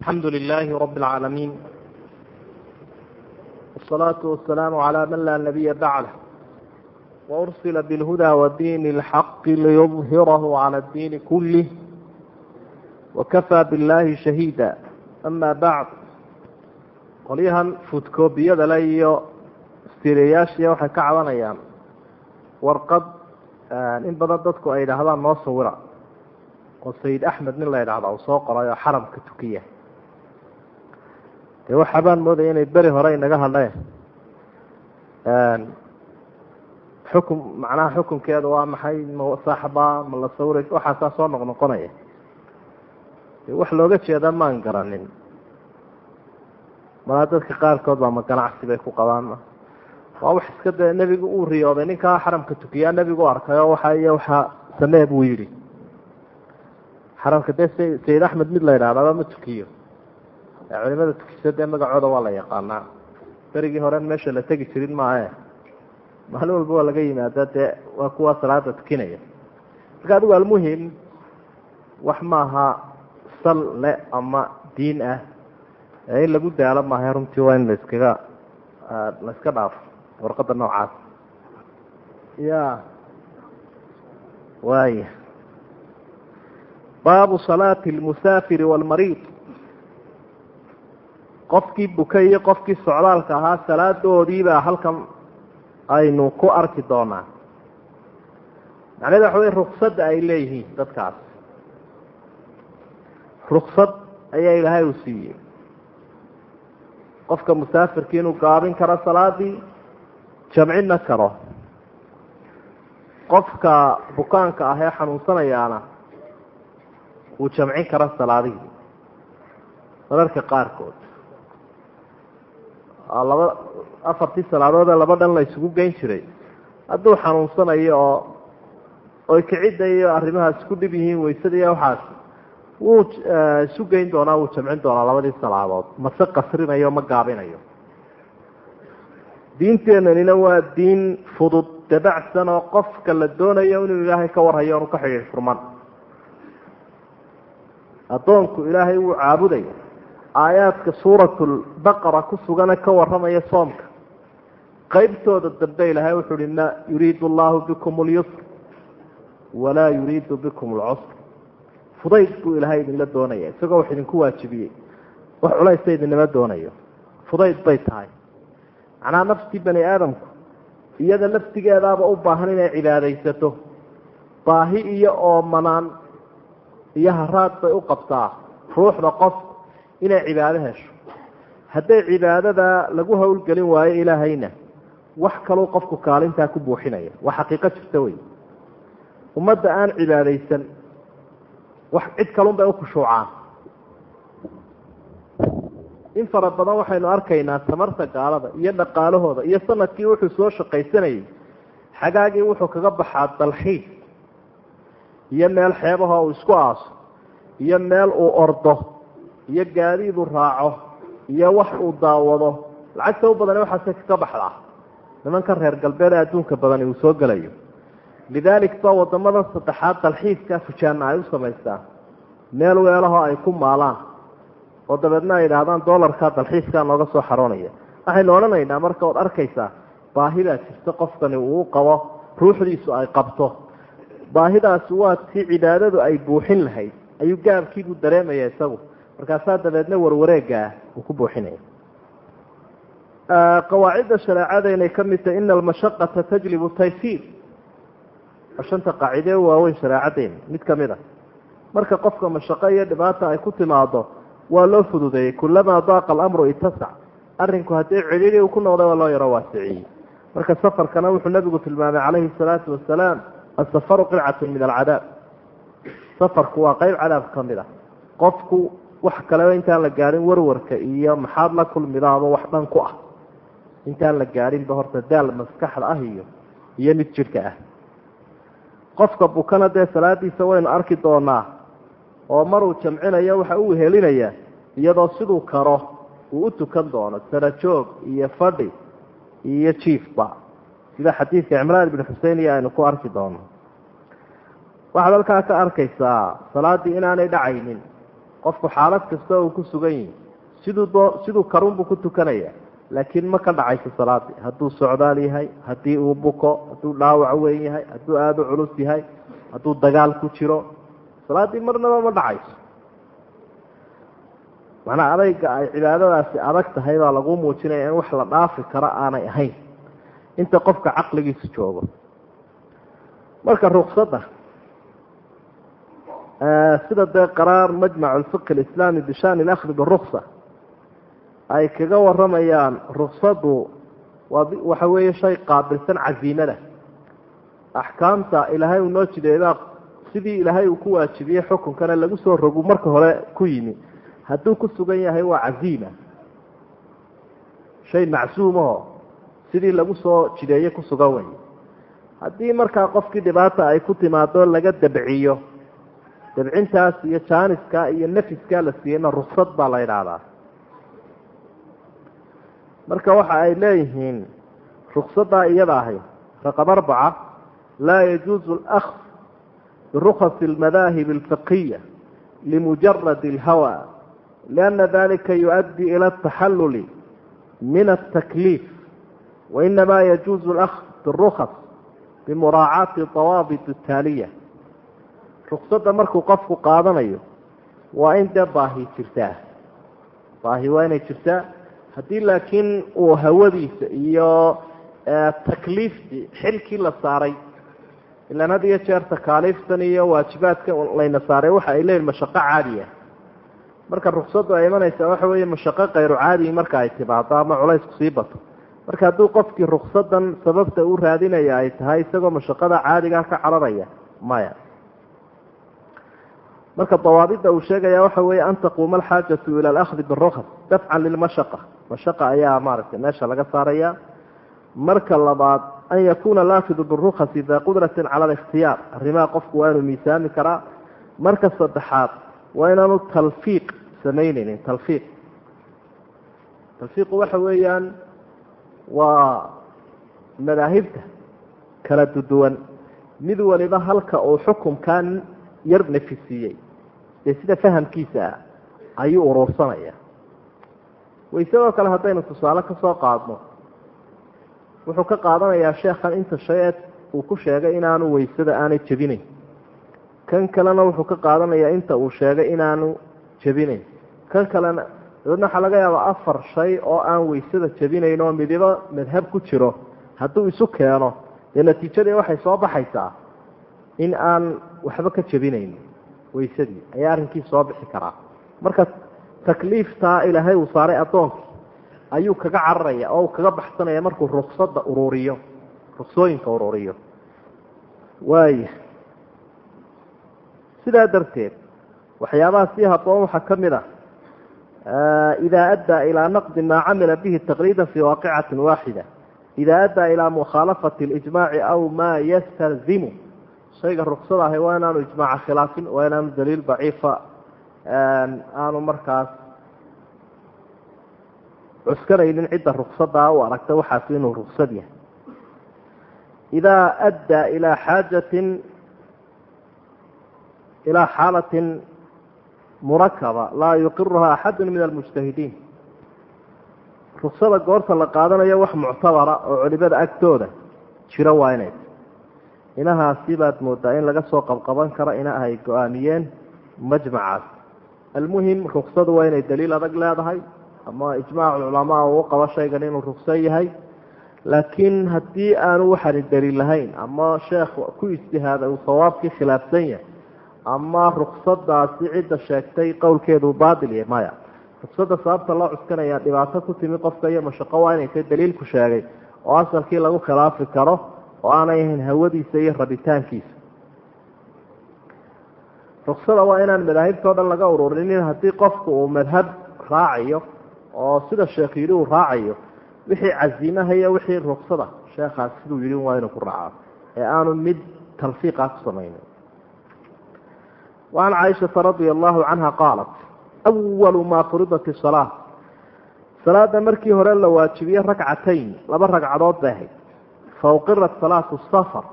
الحمد لله رب العالمين والصلاة والسلام على من لا نبي بعده وأرسل بالهدى ودين الحق ليظهره على الدين كله وكفى بالله شهيدا أما بعد qolyahan foodcobiyada le iyo stiriyaashiya waxay ka cabanayaan warqad in badan dadku ay yidhaahdaan noo sawira oo sayid axmed nin la yidhahda uu soo qoray oo xaramka tukiya dee waxaa baan moodaya inay beri hore inaga hadleen. Xukun macnaha xukunkeeda waa maxay? Ma saaxba ma la sawira waxaasaa soo noqnoqonaya de wax looga jeeda maan garanin. Malaa dadka qaarkood baa ma ganacsi bay ku qabaan. Waa wax iska dee nebigu uu riyooday. Ninkaa xaramka tukiyaa nebigu arkay oo waxa iyo waxaa samee buu yidhi. Xaramka dee sayid axmed mid la yidhahdaba ma tukiyo culimada tukisa dee magacooda waa la yaqaanaa. Berigii horen meesha la tegi jirin maahe. Maalin walba waa laga yimaada dee waa kuwa salaada tukinaya. Marka adigu almuhim wax maaha sal le ama diin ah. In lagu daalo maaha runtii waa in laiskaga la iska dhaafo warqadda noocaas. Ya waaya baabu salaati almusaafiri waalmariid qofkii bukay iyo qofkii socdaalka ahaa salaadoodiibaa halkan aynu ku arki doonaa. Macneda waxa wey ruksada ay leeyihiin dadkaas. Ruksad ayaa ilaahay uu siiyey. Qofka musaafirki inuu gaabin karo salaadii jamcina karo. Qofka bukaanka ah ee xanuunsanayaana uu jamcin karo salaadihii. Mararka qaarkood laba afartii salaadoodee laba dhan la isugu geyn jiray. Hadduu xanuunsanayo oo oy kicidda iyo arrimahaas ku dhib yihiin waysada iyo waxaas wuu isu geyn doonaa wuu jamcin doonaa labadii salaadood. Mase qasrinayo ma gaabinayo. Diinteenanina waa diin fudud. Dabacsan oo qofka la doonayo inuu ilaahay ka warhayo onu ka xidhiir furman addoonku ilaahay wuu caabudaya aayaadka suuratulbaqara ku sugane ka warramaya soomka. Qeybtooda dambe ilaahay wuxuu uhi ma yuriidu allahu bikum اlyusr walaa yuriidu bikum اlcusr fudayd buu ilaahay idinla doonaya isagoo wax idinku waajibiyey. Wax culaysa idinama doonayo. Fudayd bay tahay. Macnaha naftii bani aadamku iyada laftigeedaaba u baahan inay cibaadaysato. Baahi iyo oomanaan iyo haraad bay u qabtaa. Ruuxda qof inay cibaado hesho. Hadday cibaadada lagu howlgelin waayo ilaahayna wax kaluu qofku kaalintaa ku buuxinaya. Waa xaqiiqo jirta wey ummadda aan cibaadaysan wax cid kalun bay ukhushuucaan in fara badan waxaynu arkaynaa tamarta gaalada iyo dhaqaalahooda iyo sannadkii wuxuu soo shaqaysanayay. Xagaagii wuxuu kaga baxaa dalxiis iyo meel xeebaha uu isku aaso iyo meel uu ordo iyo gaadiiduu raaco iyo wax uu daawado. Lacagta u badani waxaase kaga baxdaa nimanka reer galbeed ee adduunka badani uu soo gelayo lidaalik ba waddamada saddexaad dalxiiska fujaana ay u samaystaan meel weelahoo ay ku maalaan. Oo dabeedna ay idhaahdaan dolarka dalxiiskaa nooga soo xaroonaya. Waxaynu odhanaynaa marka ood arkaysaa baahidaa jirta qofkani uu qabo ruuxdiisu ay qabto. Baahidaasi waa tii cibaadadu ay buuxin lahayd. Ayuu gaabkiibuu dareemaya isagu markaasaa dabeedna warwareegaa uu ku buuxinaya qawaacidda shareecada inay ka mid tahay ina almashaqata tajlibu taysiir. Shanta qaacidee waaweyn shareecadeena mid ka mid a marka qofka mashaqo iyo dhibaata ay ku timaado waa loo fududeeyey kulamaa daaqa alamru itasac arrinku haddii cidhiidhi uu ku noqday waa loo yaro waasiciyey. Marka safarkana wuxuu nabigu tilmaamay calayhi salaatu wasalaam asafaru qircatun min alcadaab. Safarku waa qeyb cadaab ka mid a qofku wax kaleba intaan la gaadhin warwarka iyo maxaad la kulmidaaba wax dhan ku ah. Intaan la gaadhinba horta daal maskaxda ah iyo iyo mid jidhka ah. Qofka bukana dee salaadiisa waynu arki doonaa oo maruu jamcinayo waxa uu helinayaa iyadoo siduu karo uu u tukan doono sarajoog iyo fadhi iyo jiifba. Sida xadiidka cimraan ibn xusein iyo aynu ku arki doono. Waxaad halkaa ka arkaysaa salaaddii inaanay dhacaynin qofku xaalad kasta uu ku sugan yihi siduu doo siduu karunbuu ku tukanaya. Laakiin ma ka dhacayso salaadii. Hadduu socdaal yahay haddii uu buko hadduu dhaawac weyn yahay hadduu aada u culus yahay hadduu dagaal ku jiro salaaddii marnaba ma dhacayso. Macnaa adayga ay cibaadadaasi adag tahay baa lagu muujinaya in wax la dhaafi karo aanay ahayn. Inta qofka caqligiisu joogo. Marka ruksadda sida dee qaraar majmac alfiqi alislaami bishani alakhdi biruksa ay kaga waramayaan ruksadu waxa weeye shay qaabilsan casiimada axkaamta ilaahay uu noo jideedaa sidii ilaahay uu ku waajibiyey xukunkana lagu soo rogu marka hore ku yimi. Hadduu ku sugan yahay waa casiima shay macsuumaho sidii lagu soo jideeye ku sugan wey haddii markaa qofkii dhibaata ay ku timaado laga dabciyo dabcintaas iyo jaaniska iyo nafiska la siiyeyna ruksad baa la idhaahdaa marka waxa ay leeyihiin ruksaddaa iyada ahay raqab arbaca laa yajuuzu alakd birukasi almadaahib alfiqiya limujarad alhawa lianna dalika yuؤaddi ila ataxalluli min altakliif wainama yajuuzu alakd birukas bimuraacaati dawaabit ataaliya ruksadda markuu qofku qaadanayo waa in dee baahi jirtaa. Baahi waa inay jirtaa. Haddii laakiin uu hawadiisa iyo takliiftii xilkii la saaray ilaan had iyo jeer takaaliiftan iyo waajibaadka layna saaray waxa ay leeyihiin mashaqo caadiya marka ruksaddu ay imanaysaa waxa weeye mashaqo kayru caadi marka ay timaado ama culaysku sii bato. Marka hadduu qofkii ruksadan sababta u raadinaya ay tahay isagoo mashaqada caadigaa ka cararaya maya marka dawaabida uu sheegaya waxa weeye an taquuma alxaajatu ila alahdi birukas dafcan lilmashaqa. Mashaqa ayaa maaragtay meesha laga saaraya. Marka labaad an yakuna laafidu birukasi daa qudratin cala alikhtiyaar. Arrimaha qofku waa inuu miisaami karaa. Marka saddexaad waa inaanu talfiiq samaynaynin talfiiq. Talfiiqu waxa weeyaan waa madaahibta kala duduwan mid waliba halka uu xukumkan yar nafisiiyey dee sida fahamkiisa ah ayuu uruursanaya waysadoo kale haddaynu tusaale ka soo qaadno. Wuxuu ka qaadanayaa sheekhan inta shay-eed uu ku sheegay inaanu waysada aanay jebinayn kan kalena wuxuu ka qaadanayaa inta uu sheegay inaanu jebinayn kan kalena dabeedna waxaa laga yaabaa afar shay oo aan waysada jebinayn oo midibo madhab ku jiro. Hadduu isu keeno dee natiijadii waxay soo baxaysaa in aan waxba ka jebinayn waysadii ayaa arrinkii soo bixi karaa. Marka takliiftaa ilaahay uu saaray addoonkii ayuu kaga cararaya oo uu kaga baxsanaya markuu ruksada ururiyo ruksooyinka ururiyo waaya sidaa darteed waxyaabaha sii haboon waxaa ka mid a idaa addaa ilaa naqdi maa camila bihi taqliida fii waaqicatin waaxida. Idaa addaa ilaa mukhaalafati اlijmaaci aw maa yastalzimu shayga ruksada ahi waa inaanu ijmaaca khilaafin waa inaanu daliil daciifa aanu markaas cuskanaynin cidda ruksadaa u aragta waxaas inuu ruksad yahay. Idaa addaa ilaa xaajatin ilaa xaalatin murakaba laa yuqiruha axadu min almujtahidiin. Ruksada goorta la qaadanayo wax muctabara oo culimada agtooda jiro waa inay inahaasi baad moodaa in laga soo qabqaban karo ina ay go'aamiyeen majmacaas. Almuhim ruksadu waa inay daliil adag leedahay. Ama ijmaac culamaa uu qabo shaygan inuu rukso yahay. Laakiin haddii aanu waxaani daliil lahayn ama sheekh ku ijtihaada uu sawaabkii khilaafsan yahay ama ruksadaasi cidda sheegtay qowlkeedu baatil yahay maya. Ruksada sababta loo cuskanaya dhibaato ku timi qofka iyo mashaqo waa inay tay daliilku sheegay oo asalkii lagu khilaafi karo oo aanay ahayn hawadiisa iyo rabitaankiisa. Ruksada waa inaan madaahibtao dhan laga ururinin haddii qofku uu madhab raacayo oo sida sheekh yidhi uu raacayo wixii casiimaha iyo wixii ruksada sheekhaas siduu yidhi waa inuu ku raacaa ee aanu mid talfiiqa ah ku samaynin. Waan caaishata radi allaahu canha qaalat awalu maa furidat isalaa salaada markii hore la waajibiye ragcatayn laba ragcadood bay ahayd fauqirat salaatu safar.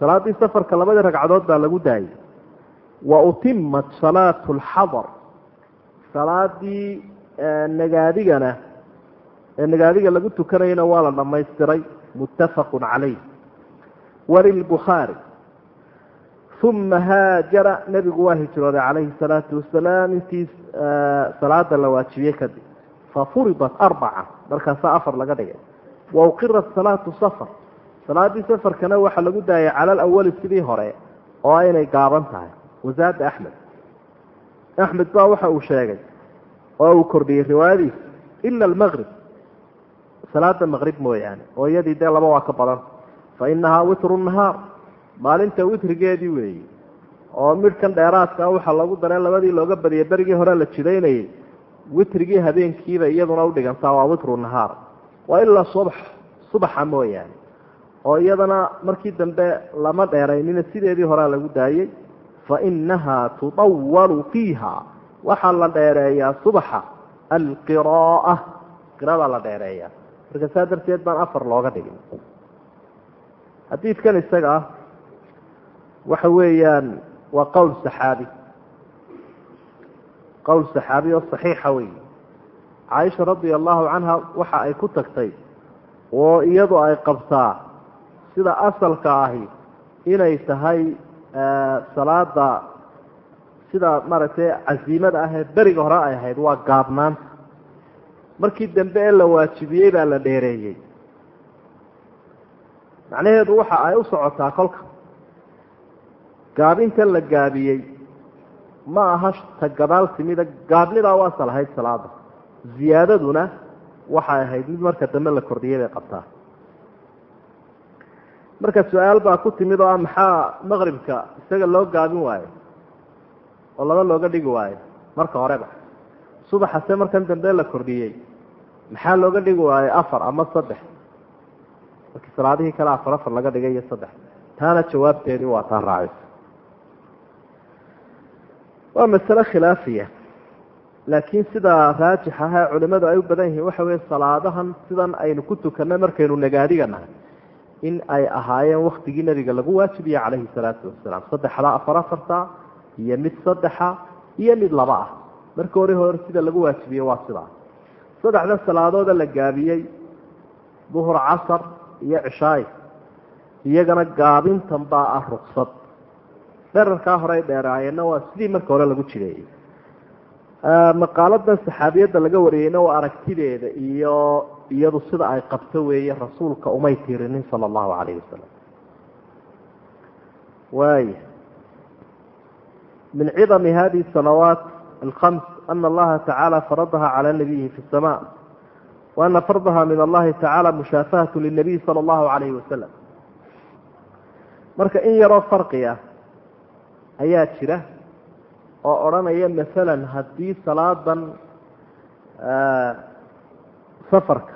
Salaaddii safarka labadii ragcadood baa lagu daayay. Wa utimat salaatu alxadar salaadii nagaadigana ee nagaadiga lagu tukanayana waa la dhammaystiray. Muttafaqun calayh. Walilbukhaari uma haajara nebigu waa hijrooday calayhi salaatu wasalaam. Intii salaada la waajibiyey kadib. Fafuridat arbaca markaasa afar laga dhigay. Wauqirat salaatu safar salaadii safarkana waxaa lagu daayay cala alawali sidii hore oo inay gaaban tahay. Wasaada axmed. Axmed baa waxa uu sheegay oo uu kordhiyey riwaayadiisa ila almaqrib salaada maqrib mooyaane oo iyadii dee laba waa ka badan. Fa inahaa witru nahaar. Maalinta witrigeedii weeyi oo midhkan dheeraadka waxaa lagu daree labadii looga badiyay berigii hore la jidaynayay witrigii habeenkiiba iyaduna udhigantaa waa witru nahaar. Waa ilaa subax subaxa mooyaane oo iyadana markii dambe lama dheeraynina sideedii horea lagu daayey fa inahaa tudawalu fiiha. Waxaa la dheereeyaa subaxa alqira'a qiradaa la dheereeyaa. Marka saa darteed baan afar looga dhigin. Xadiidkan isaga ah waxa weeyaan waa qowl saxaabi. Qowl saxaabi oo saxiixa wey caaisha radia allahu canha waxa ay ku tagtay oo iyadu ay qabtaa sida asalka ahi inay tahay salaada sida maaragtay casiimada ah ee beriga hore ay ahayd waa gaabnaanta markii dambe ee la waajibiyey baa la dheereeyey. Macnaheedu waxa ay u socotaa kolka. Gaabintan la gaabiyey ma aha ta gadaal timida gaabnidaa waa asal ahayd salaada ziyaadaduna waxay ahayd mid marka dambe la kordhiyay bay qabtaa marka su'aal baa ku timid oo ah maxaa maqribka isaga loo gaabin waayo? Oo laba looga dhigi waayo marka horeba. Subaxase markan dambe la kordhiyey maxaa looga dhigi waayo afar ama saddex? Markii salaadihii kale afar afar laga dhigay iyo saddex. Taana jawaabteedii waa taa raacisa waa masale khilaafiya. Laakiin sida raajix ah ee culimadu ay u badan yihiin waxa weye salaadahan sidan aynu ku tukanno markaynu nagaadiga nahay in ay ahaayeen waktigii nabiga lagu waajibiye calayhi salaatu wasalaam saddexda afar afarta iyo mid saddexa iyo mid laba ah. Marka hore hore sida lagu waajibiye waa sidaa saddexda salaadooda la gaabiyey duhur casar iyo cishaay iyagana gaabintan baa ah ruksad dherarkaa hore ay dheeraayeenna waa sidii marka hore lagu jireeyey maqaaladan saxaabiyadda laga wariyeyna waa aragtideeda iyo iyadu sida ay qabto weeye rasuulka umay tiirinin sala allahu calayhi wasalam waaya min cidami hadihi salawaat alkhams ana allaha tacaala faradaha cala nabiyihi fi sama wa ana fardaha min allahi tacaala mushaafahatu linabiy sala allahu calayhi wasalam marka in yaroo farqi ah ayaa jira oo odhanaya masalan haddii salaadan safarka.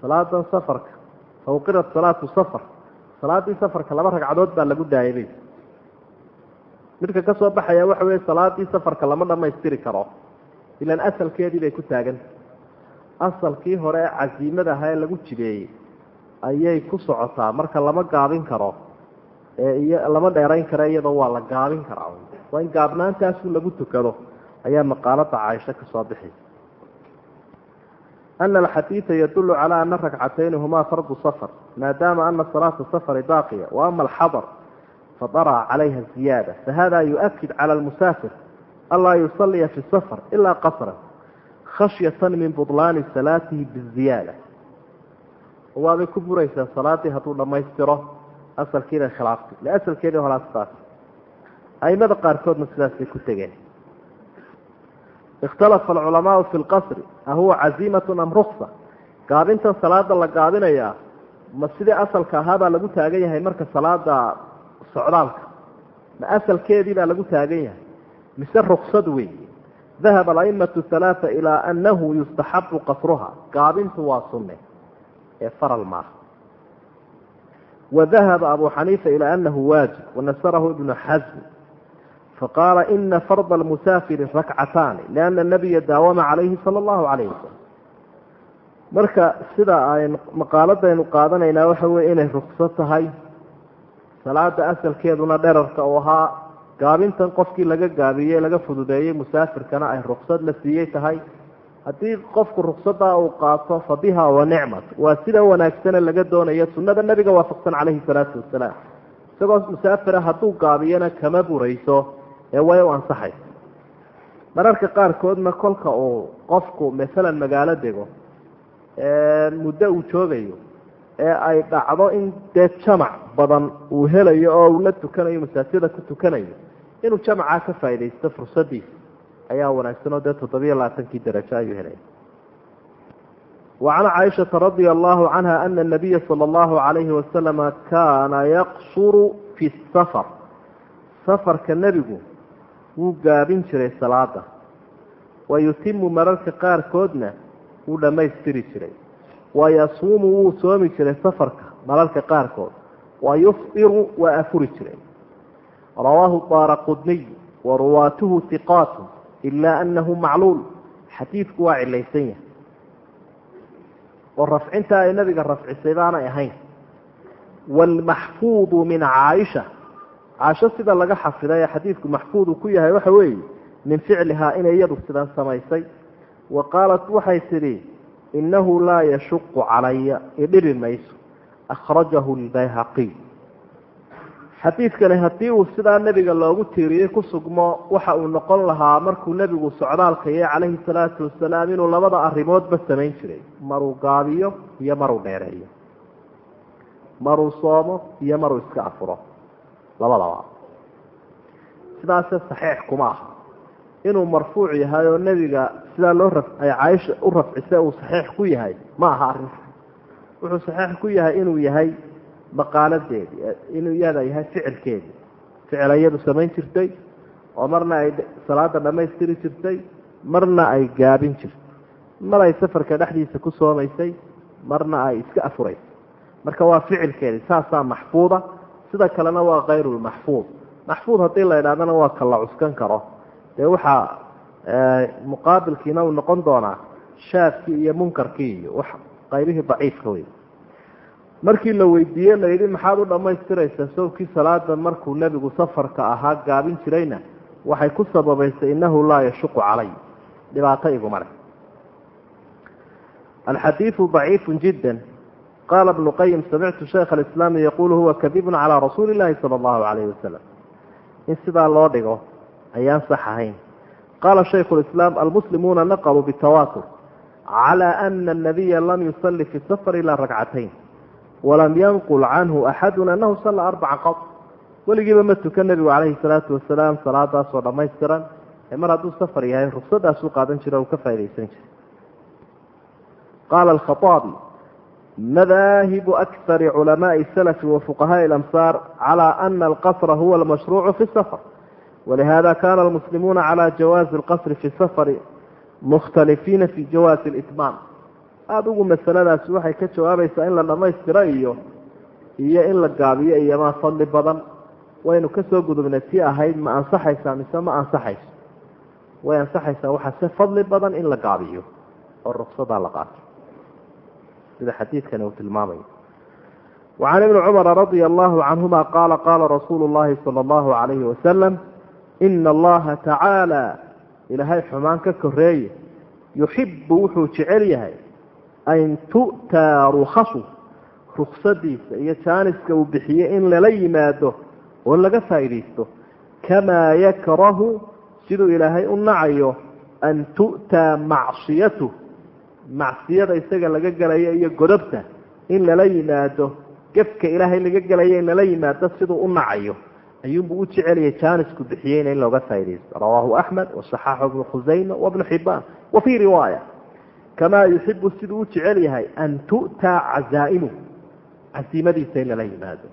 Salaadan safarka. Fawqirat salaatu safar. Salaaddii safarka laba ragcadood baa lagu daayay bay. Midka ka soo baxaya waxa weeye salaadii safarka lama dhammaystiri karo. Ilaan asalkeedii bay ku taaganta asalkii hore ee casiimada ahaa ee lagu jibeeyey ayay ku socotaa marka lama gaabin karo lama dheerayn karo iyadoo waa la gaabin karaa. Waa in gaabnaantaasu lagu tukado. Ayaa maqaalada caaisho ka soo bixi ana alxadiida yadulu calaa ana rakcatayni humaa fardu safar maadaama ana salaata safari baaqiya wa ama alxadar fadara calayha ziyaada fahada yuؤkid cala almusaafir anlaa yusaliya fi safar ilaa qasra khashyatan min budlaani salaatihi biziyaada waabay ku buraysaa salaadii hadduu dhammaystiro asalkiibay khilaaftay le asalkeedii horaa sidaas aimada qaarkoodna sidaasay ku tegeen ikhtalafa alculamaau fi lqasri ahuwa caziimatun am ruksa gaabintan salaada la gaabinayaa ma sidii asalka ahaabaa lagu taagan yahay marka salaada socdaalka ma asalkeedii baa lagu taagan yahay mise ruksad wey dahaba alaimatu halaaa ilaa anahu yustaxabu qasruha gaabintu waa sunne ee faral maaha wadahaba abu xaniifa ilaa anahu waajib wanasarahu ibnu xasm faqaala ina farda almusaafiri rakcataani liana nabiya daawama calayhi sala allahu calayh wasalam marka sida aynu maqaaladaynu qaadanaynaa waxa weye inay rukso tahay salaada asalkeeduna dherarka uu ahaa gaabintan qofkii laga gaabiyey laga fududeeyey musaafirkana ay ruksad la siiyey tahay haddii qofku ruksadaa uu qaato fa biha wa nicmat waa sida wanaagsane laga doonayo sunnada nebiga waafaqsan calayhi salaatu wasalaam isagoo musaafira hadduu gaabiyana kama burayso ee way u ansaxaysa mararka qaarkoodna kolka uu qofku masalan magaalo dego muddo uu joogayo ee ay dhacdo in dee jamac badan uu helayo oo uu la tukanayo masaajida ku tukanayo inuu jamacaa ka faaidaysto fursadiisa ayaa wanaagsan oo dee toddobiyo labaatankii darajo ayuu helaya وعن عائشة رضي الله عنها أن النبي صلى الله عليه وسلم كان يقصر في السفر سفر كالنبي wuu gaabin jiray salaada wayutimu mararka qaarkoodna wuu dhammaystiri jiray. Wayasuumu wuu soomi jiray safarka mararka qaarkood wayufdiru waa afuri jiray. Rawaahu daara qudniy waruwaatuhu hiqaatu ilaa anahu macluul. Xadiidku waa cilaysan yahay. Oo rafcinta ay nabiga rafcisay baanay ahayn. Waalmaxfuudu min caaisha caasho sida laga xafiday ee xadiidku maxfuud uu ku yahay waxa weeye min ficlihaa inay iyadu sidan samaysay. Wa qaalat waxay tidhi innahu laa yashuqu calaya. Idhibi mayso. Akhrajahu lbayhaqiy xadiidkani haddii uu sidaa nebiga loogu tiiriyey ku sugmo waxa uu noqon lahaa markuu nebigu socdaalkaya calayhi salaatu wasalaam inuu labada arrimoodba samayn jiray. Maruu gaabiyo iyo maruu dheereeyo. Maruu soomo iyo maruu iska afuro labadaba sidaase saxiix kuma aha. Inuu marfuuc yahay oo nebiga sidaa loo ay caaisha u rafcise uu saxiix ku yahay ma aha arrinta wuxuu saxiix ku yahay inuu yahay maqaaladeedii inuu iyada yahay ficilkeedii ficil iyadu samayn jirtay oo marna ay salaada dhammaystiri jirtay marna ay gaabin jirtay. Mar ay safarka dhexdiisa ku soomaysay marna ay iska afuraysay. Marka waa ficilkeedii saasaa maxfuuda sida kalena waa kayrulmaxfuud maxfuud. Haddii la idhahdana waa ka la cuskan karo. Dee waxaa muqaabilkiina uu noqon doonaa shaadkii iyo munkarkii iyo qaybihii daciifka wey markii la weydiiye la yidhi maxaad u dhammaystiraysaa sowkii salaada markuu nebigu safarka ahaa gaabin jirayna? Waxay ku sababaysay innahu laa yashuqu calay. Dhibaato iguma leh. Alxadiidu daciifu jidda qala bnu qayim samictu shaykha alislaami yaquulu huwa kadibun calaa rasuuli illaahi sala allahu calayhi wasalam in sidaa loo dhigo ayaan sax ahayn qaala shaykhu lislaam almuslimuuna naqaluu bitawaatur cala ana anabiya lam yusalli fi safar ilaa ragcatayn walam yanqul canhu axadun anahu salla arbaca qad weligiiba ma tukan nebigu calayhi salaatu wasalaam salaadaasoo dhammaystiran ee mar hadduu safar yahay ruksadaasuu qaadan jira uu ka faa'idaysan jiray qaala alkhaaabi madaahibu akari culamaai salafi wa fuqahaai alamsaar calaa ana alqasra huwa almashruucu fi safar walihada kana almuslimuuna cala jawaazi alqasri fi safari mukhtalifiina fi jawaazi litmaam aada ugu masaladaasi waxay ka jawaabaysaa in la dhammaystiro iyo iyo in la gaabiyo iyo maa fadli badan waynu ka soo gudubnay tii ahayd ma ansaxaysaa mise ma ansaxayso way ansaxaysaa waxaa se fadli badan in la gaabiyo oo ruksadaa la qaato sida xadiidkani uu tilmaamayo wacan ibni cumara radia allahu canhuma qaala qaala rasuulu llahi sala allahu calayhi wasalam ina allaha tacaala ilaahay xumaan ka koreeye yuxibu wuxuu jecel yahay an tu'taa rukhasu ruksadiisa iyo jaaniska uu bixiye in lala yimaado oo laga faa'iidaysto. Kamaa yakrahu siduu ilaahay u nacayo an tu'taa macsiyatu macsiyada isaga laga gelayo iyo godobta in lala yimaado gefka ilaahay laga gelayo in lala yimaado siduu u nacayo ayuunbuu u jeceliyay jaanisku bixiyeyna in looga faaidaysto rawaahu axmed wasaxaaxu ibnu khusayma wabnu xibaan wa fii riwaaya kamaa yuxibu siduu u jecel yahay an tu'taa cazaa'imu casiimadiisa in lala yimaado.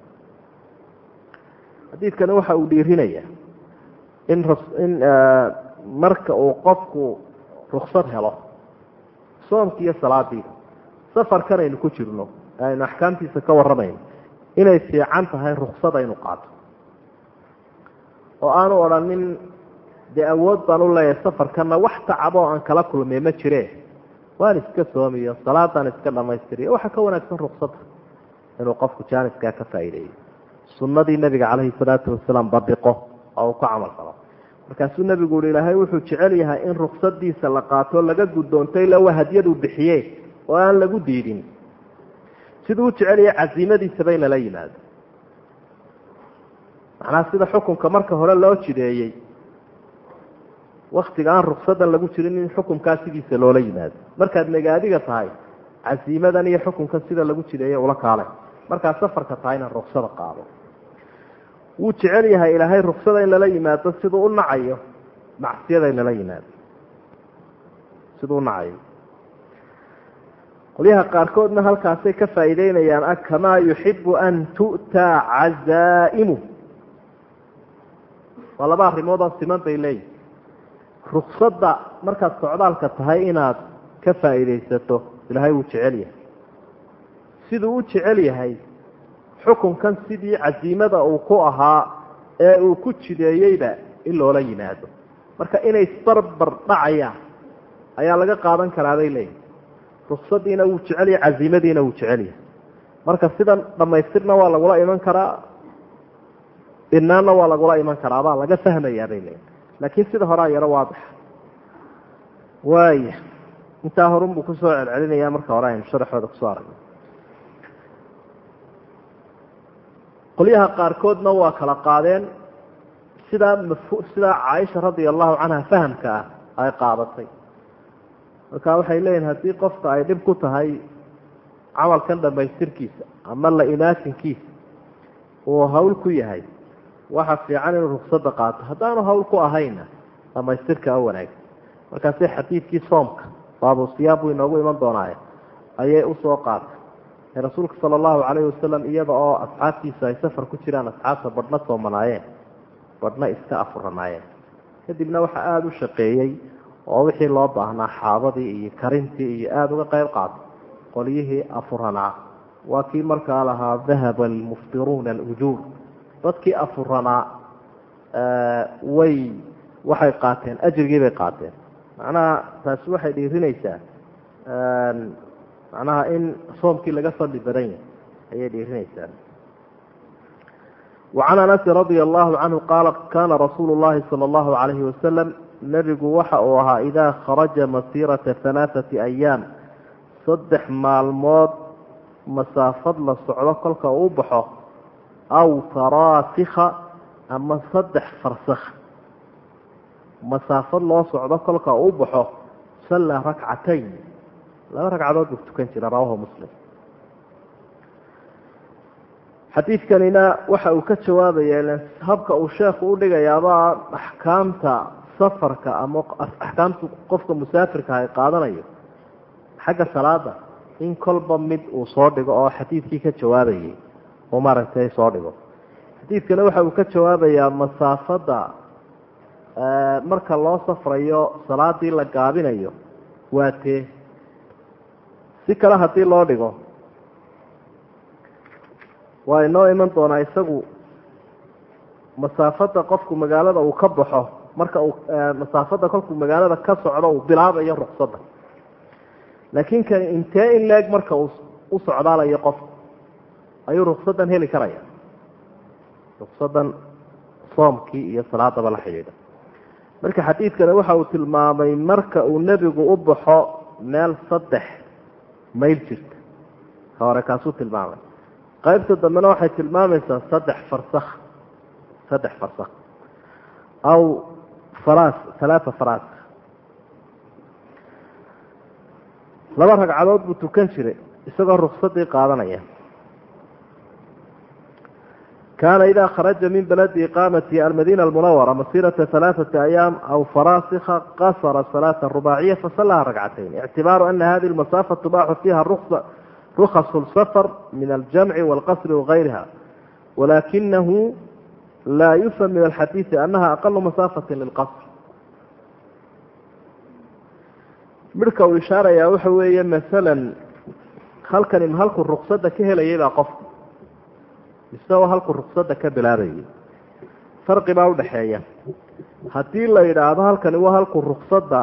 Xadiidkani waxa uu dhiirinaya in in marka uu qofku ruksad helo soomki iyo salaadiida safarkan aynu ku jirno aynu axkaamtiisa ka warramayno inay fiican tahay ruksada inu qaato. Oo aanu odhanin dee awood baan u leeyahay safarkanna wax tacaboo aan kala kulmay ma jire. Waan iska soomiyo salaadaan iska dhamaystiriyo waxa ka wanaagsan ruksada inuu qofku jaaniskaa ka faa'iideeyo. Sunnadii nebiga calayhi salaatu wasalaam babiqo oo uu ku camal falo markaasuu nebigu uhi ilaahay wuxuu jecel yahay in ruksadiisa la qaato laga guddoonto ila waa hadyaduu bixiye oo aan lagu diidin. Siduu u jecel yahay casiimadiisaba in lala yimaado macnaha sida xukunka marka hore loo jideeyey waktiga aan ruksadan lagu jirin in xukunkaa sidiisa loola yimaado markaad negaadiga tahay casiimadan iyo xukunkan sida lagu jideeye ula kaalay. Markaad safarka tahayna ruksada qaado wuu jecel yahay ilaahay ruksada in lala yimaado siduu u nacayo. Macsiyada in lala yimaado. Siduu u nacayo. Qolyaha qaarkoodna halkaasay ka faa'iideynayaan ah kamaa yuxibu an tu'taa cazaa'imu. Waa laba arrimood oo siman bay leeyihiin ruksadda markaad socdaalka tahay inaad ka faa'iidaysato ilaahay wuu jecel yahay. Siduu u jecel yahay xukunkan sidii casiimada uu ku ahaa ee uu ku jideeyeyba in loola yimaado. Marka inay isbarbar dhacayaan ayaa laga qaadan karaa bay leeyihiin ruksadiina wuu jecel yahay casiimadiina wuu jecel yahay marka sidan dhammaystirna waa lagula iman karaa dhinaanna waa lagula iman karaa baa laga fahmayaa bay leeyihiin laakiin sida horaa yaro waadix waaya intaa horun buu ku soo celcelinaya marka hore aynu sharaxooda ku soo aragno qolyaha qaarkoodna waa kala qaadeen. Sidaa sidaa caaisha radia allahu canha fahamka ah ay qaadatay. Marka waxay leeyihiin haddii qofka ay dhib ku tahay camalkan dhamaystirkiisa ama la imaatinkiisa uu hawl ku yahay waxa fiican inuu ruksada qaato. Haddaanu hawl ku ahayna dhamaystirka a wanaagsan markaasi xadiidkii soomka baabu siyaam buu inoogu iman doonaaye ayay u soo qaatay ee rasuulka sala allahu calayhi wasalam iyada oo asxaabtiisa ay safar ku jiraan asxaabta badhna soomanaayeen badhna iska afuranaayeen. Kadibna waxa aada u shaqeeyey oo wixii loo baahnaa xaabadii iyo karintii iyo aada uga qayb qaatay qolyihii afuranaa. Waa kii markaa lahaa dahaba almuftiruuna alujuur. Dadkii afuranaa way waxay qaateen ajrigii bay qaateen. Macnaha taasi waxay dhiirinaysaa macnaha in soomkii laga fadli badan yahay. Ayay dhiirinaysaa wacan anasi radia allahu canhu qaala kana rasuulu llahi sala allahu calayhi wasalam nebigu waxa uu ahaa idaa kharaja masiirata halaathati ayaam saddex maalmood masaafad la socdo kolka uu baxo aw faraasikha ama saddex farsakh. Masaafad loo socdo kolka uu baxo sallaa rakcatayn laba ragcadood buu tukan jira rawahu muslim. Xadiidkanina waxa uu ka jawaabaya habka uu sheekhu u dhigayaaba axkaamta safarka ama axkaamta qofka musaafirka ay qaadanayo. Xagga salaada in kolba mid uu soo dhigo oo xadiidkii ka jawaabayay oo maaragtay soo dhigo. Xadiidkana waxa uu ka jawaabayaa masaafada marka loo safrayo salaadii la gaabinayo waa tee si kale haddii loo dhigo. Waa inoo iman doonaa isagu masaafada qofku magaalada uu ka baxo marka uu masaafada kolkuu magaalada ka socdo uu bilaabayo ruksada laakiin kani intee in leeg marka uu u socdaalayo qofku ayuu ruksadan heli karaya. Ruksadan soomkii iyo salaadaba la xidhiidha. Marka xadiidkani waxa uu tilmaamay marka uu nebigu u baxo meel saddex mayl jirta. Ka hore kaasuu tilmaamay. Qaybta dambena waxay tilmaamaysaa saddex farsakh saddex farsakh. Aw faraas halaata faraas. Laba ragcadood buu tukan jiray isagoo ruksadii qaadanaya kaana idaa kharaja min baladi iqaamati almadina almunawara masirata halaaثati ayaam aw faraasikha qasara salaata rubaaciya fasalaha ragcatayn ictibaaru ana hadihi lmasaafa tubaaxu fiiha rukhasu lsafar min aljamci walqasri wagayriha walakinahu laa yufham min alxadiidi anaha aqalu masaafati lilqasr midhka uu ishaarayaa waxa weeye masalan halkani halkuu ruksada ka helayay baa qofka isagoo halkuu ruksada ka bilaabayay farqi baa udhaxeeya haddii la yidhaahdo halkani waa halkuu ruksada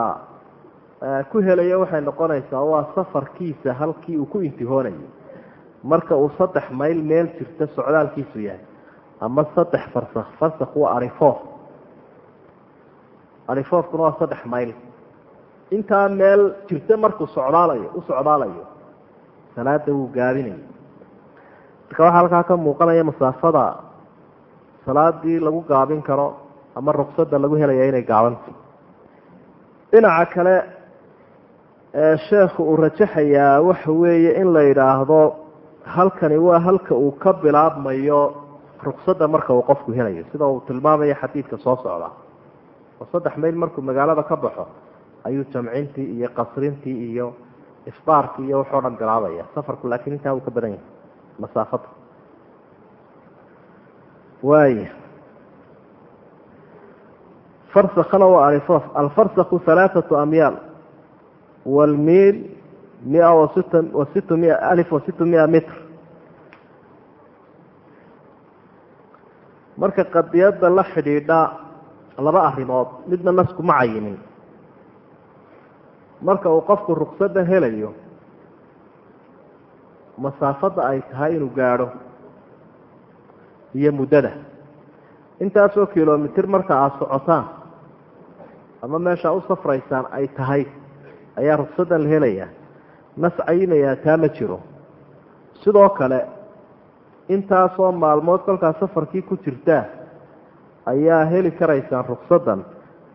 ku helaya waxay noqonaysaa waa safarkiisa halkii uu ku intihoonayay marka uu saddex mayl meel jirta socdaalkiisu yahay ama saddex farsakh farsakh waa arifo alifoofkuna waa saddex mayl. Intaa meel jirta markuu socdaalayo u socdaalayo salaada wuu gaabinaya marka waxaa halkaa ka muuqanaya masaafada salaadii lagu gaabin karo ama ruksada lagu helaya inay gaabanta dhinaca kale sheekhu uu rajaxayaa waxa weeye in la yidhaahdo halkani waa halka uu ka bilaabmayo ruksada marka uu qofku helayo. Sida uu tilmaamayo xadiidka soo socda. Oo saddex mayl markuu magaalada ka baxo ayuu jamcintii iyo qasrintii iyo ifbaarkii iyo waxoo dhan bilaabaya. Safarku laakiin intaa uu ka badan yahay masaafada waaya farsakana waa alifoof alfarsaku halaaثatu amyaal. Wاlmiil mia wasita wasitu mia alif wasitu mia mitr. Marka qadiyadda la xidhiidha laba arrimood midna naskuma cayimin marka uu qofku ruksadda helayo masaafadda ay tahay inuu gaadho iyo muddada. Intaasoo kilomitir marka aada socotaan ama meeshaa u safraysaan ay tahay ayaa ruksaddan la helayaa nas cayinayaa taa ma jiro. Sidoo kale intaasoo maalmood kolkaa safarkii ku jirtaa ayaa heli karaysaan ruksaddan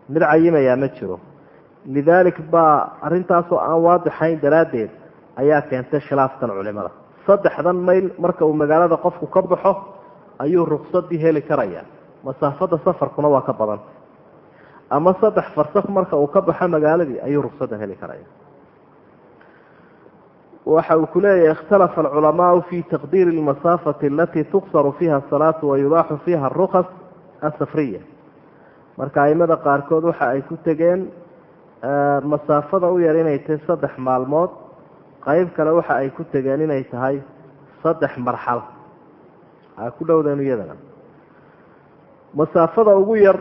mid cayimayaa ma jiro. Lidaalik baa arrintaasoo aan waadixayn daraaddeed ayaa keentay khilaafkan culimada. Saddexdan mayl marka uu magaalada qofku ka baxo ayuu ruksadii heli karaya masaafada safarkuna waa ka badan. Ama saddex farsak marka uu ka baxo magaaladii ayuu ruksadda heli karaya waxa uu ku leeyahay ikhtalafa alculamaau fi taqdiiri lmasaafati alatii tuksaru fiiha asalaatu wayubaaxu fiiha arukas asafriya marka aimada qaarkood waxa ay ku tegeen masaafada u yar inay tahay saddex maalmood qeyb kale waxa ay ku tegeen inay tahay saddex marxal a ku dhowdeen iyadana. Masaafada ugu yar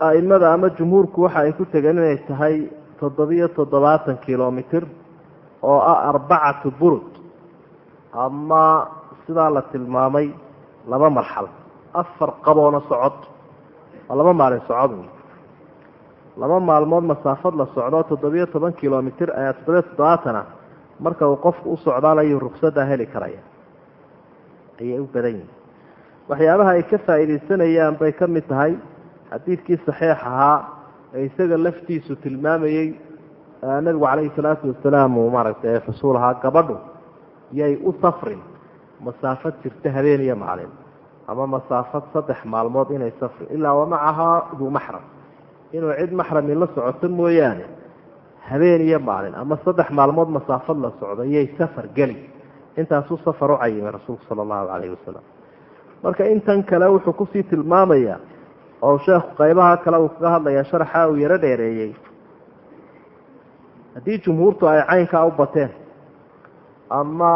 aimada ama jumhuurku waxa ay ku tegeen inay tahay toddobiyo toddobaatan kilomitr oo ah arbacatu burud. Ama sidaa la tilmaamay laba marxal. Afar qaboona socod. Waa laba maalin socod. Laba maalmood masaafad la socdo toddobiyo toban kilomitr ayaa toddobiyo toddobaatana marka uu qofku u socdaalayuu ruksaddaa heli karaya. Ayay u badan yihiin waxyaabaha ay ka faa'iidaysanayaan bay ka mid tahay. Xadiidkii saxiix ahaa ee isaga laftiisu tilmaamayey nabigu calayhi salaatu wasalaam uu maaragtay xusuul ahaa gabadhu yay u safrin masaafad jirta habeen iyo maalin ama masaafad saddex maalmood inay safrin ilaa wamacahaa duu maxram. Inuu cid maxrami la socoto mooyaane habeen iyo maalin ama saddex maalmood masaafad la socdo yay safar geli. Intaasuu safar u cayimay rasuulku sala allahu calayhi wasalam marka intan kale wuxuu ku sii tilmaamayaa oo sheekhu qaybaha kale uu kaga hadlayaa sharaxa uu yaro dheereeyey. Haddii jumhuurtu ay caynkaa u bateen ama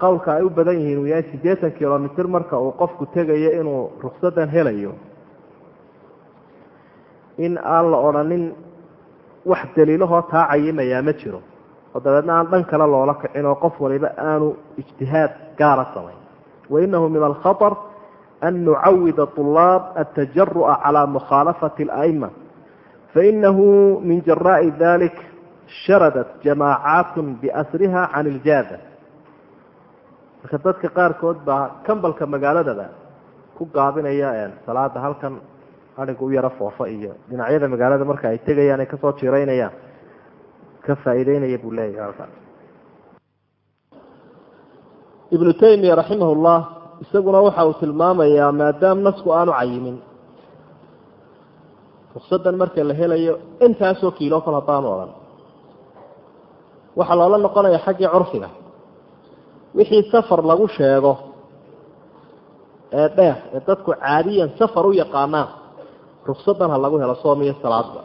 qowlka ay u badan yihiin uu yahay siddeetan kilomitr marka uu qofku tegayo inuu ruksaddan helayo in aan la odhanin wax daliilahoo taa cayimayaa ma jiro oo dabeedna aan dhan kale loola kicin oo qof waliba aanu ijtihaad gaara samayn wainahu min alkhaطr an nucawida طulaab atajaru'a calى mukhaalafati اla'ima fainahu min jaraa'i dalik sharadat jamaacaat biasriha can iljaada marka dadka qaarkood baa kambalka magaaladaba ku gaabinaya salaada halkan adhiga u yaro foofa iyo dhinacyada magaalada marka ay tegayaan ay ka soo jireynayaan ka faa'iideynaya buu leeyahay halkaas ibnu taymiya raximah llah isaguna waxa uu tilmaamayaa maadaam nasku aanu cayimin ruksadan marka la helayo intaasoo kiilo kol haddaanu odhan waxaa loola noqonaya xaggii curfiga wixii safar lagu sheego ee dheer ee dadku caadiyan safar u yaqaanaan ruksadan ha lagu helo soom iyo salaadba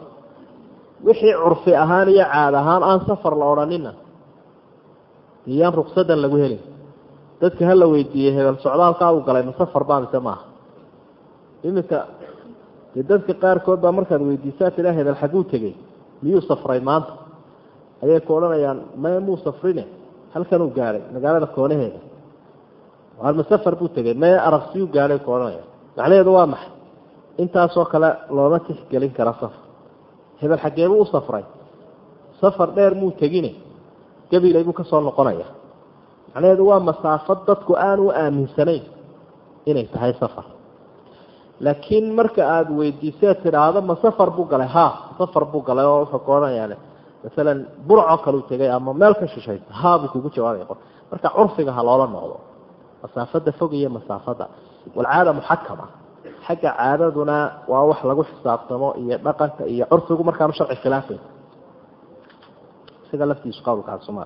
wixii curfi ahaan iyo caad ahaan aan safar la odhanina iyaan ruksadan lagu helin. Dadka hala weydiiyey hebel socdaalkaa uu galay ma safar baa mise maaha. Iminka dee dadka qaarkood baa markaad weydiisaa tiraa hebel xagguu tegey miyuu safray maanta? Ayay ku odhanayaan maya muu safrine? Halkanuu gaadhay magaalada koonaheeda. Ma safar buu tegey? Maya aragsiyuu gaadhay ku odhanaya macnaheedu waa maxay intaasoo kale looma tixgelin kara safar. Hebel xaggeebuu u safray. Safar dheer muu tegine. Gabilay buu ka soo noqonaya. Macnaheedu waa masaafo dadku aan u aaminsanayn inay tahay safar. Laakiin marka aada weydiiseed tidhaahdo ma safar buu galay. Ha safar buu galay oo wuxuu ka odhanayaa masalan burcoo kaleu tegay ama meel ka shishaysa ha buu kugu jawaabaya qof marka curfiga ha loola noqdo. Masaafada fog iyo masaafada walcaada muxakama xagga caadaduna waa wax lagu xisaabtamo iyo dhaqanka iyo curfigu markaanu sharci khilaafay isaga laftiisu qowlkaasuma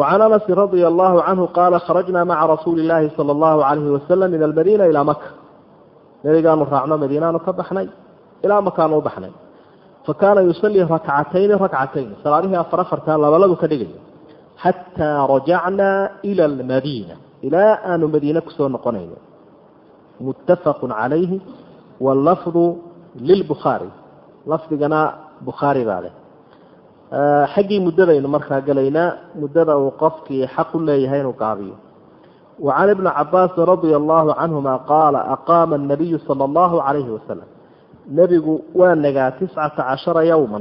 وعن أنس رضي الله عنه قال خرجنا مع رسول الله صلى الله عليه وسلم من المدينة إلى مكة نبيgaanu raacno madiinaanu ka baxnay ilaa makaanu baxnay fakaana yusalii rakcatayni rakcatayn salaadihii afar afartaa labaladu ka dhigaya xataa rajacnaa ila almadiina ilaa aanu madiine kusoo noqonayno muttafaqu calayhi wallafdu lilbukhaari lafdigana bukhaari baa leh xaggii muddadaynu markaa gelaynaa muddada uu qofkii xaq u leeyahay inuu gaabiyo وعن ابن عباس رضي الله عنهما قال أقام النبي صلى الله عليه وسلم نبgu waa نgaa تiسcaةa caشhaرa يوما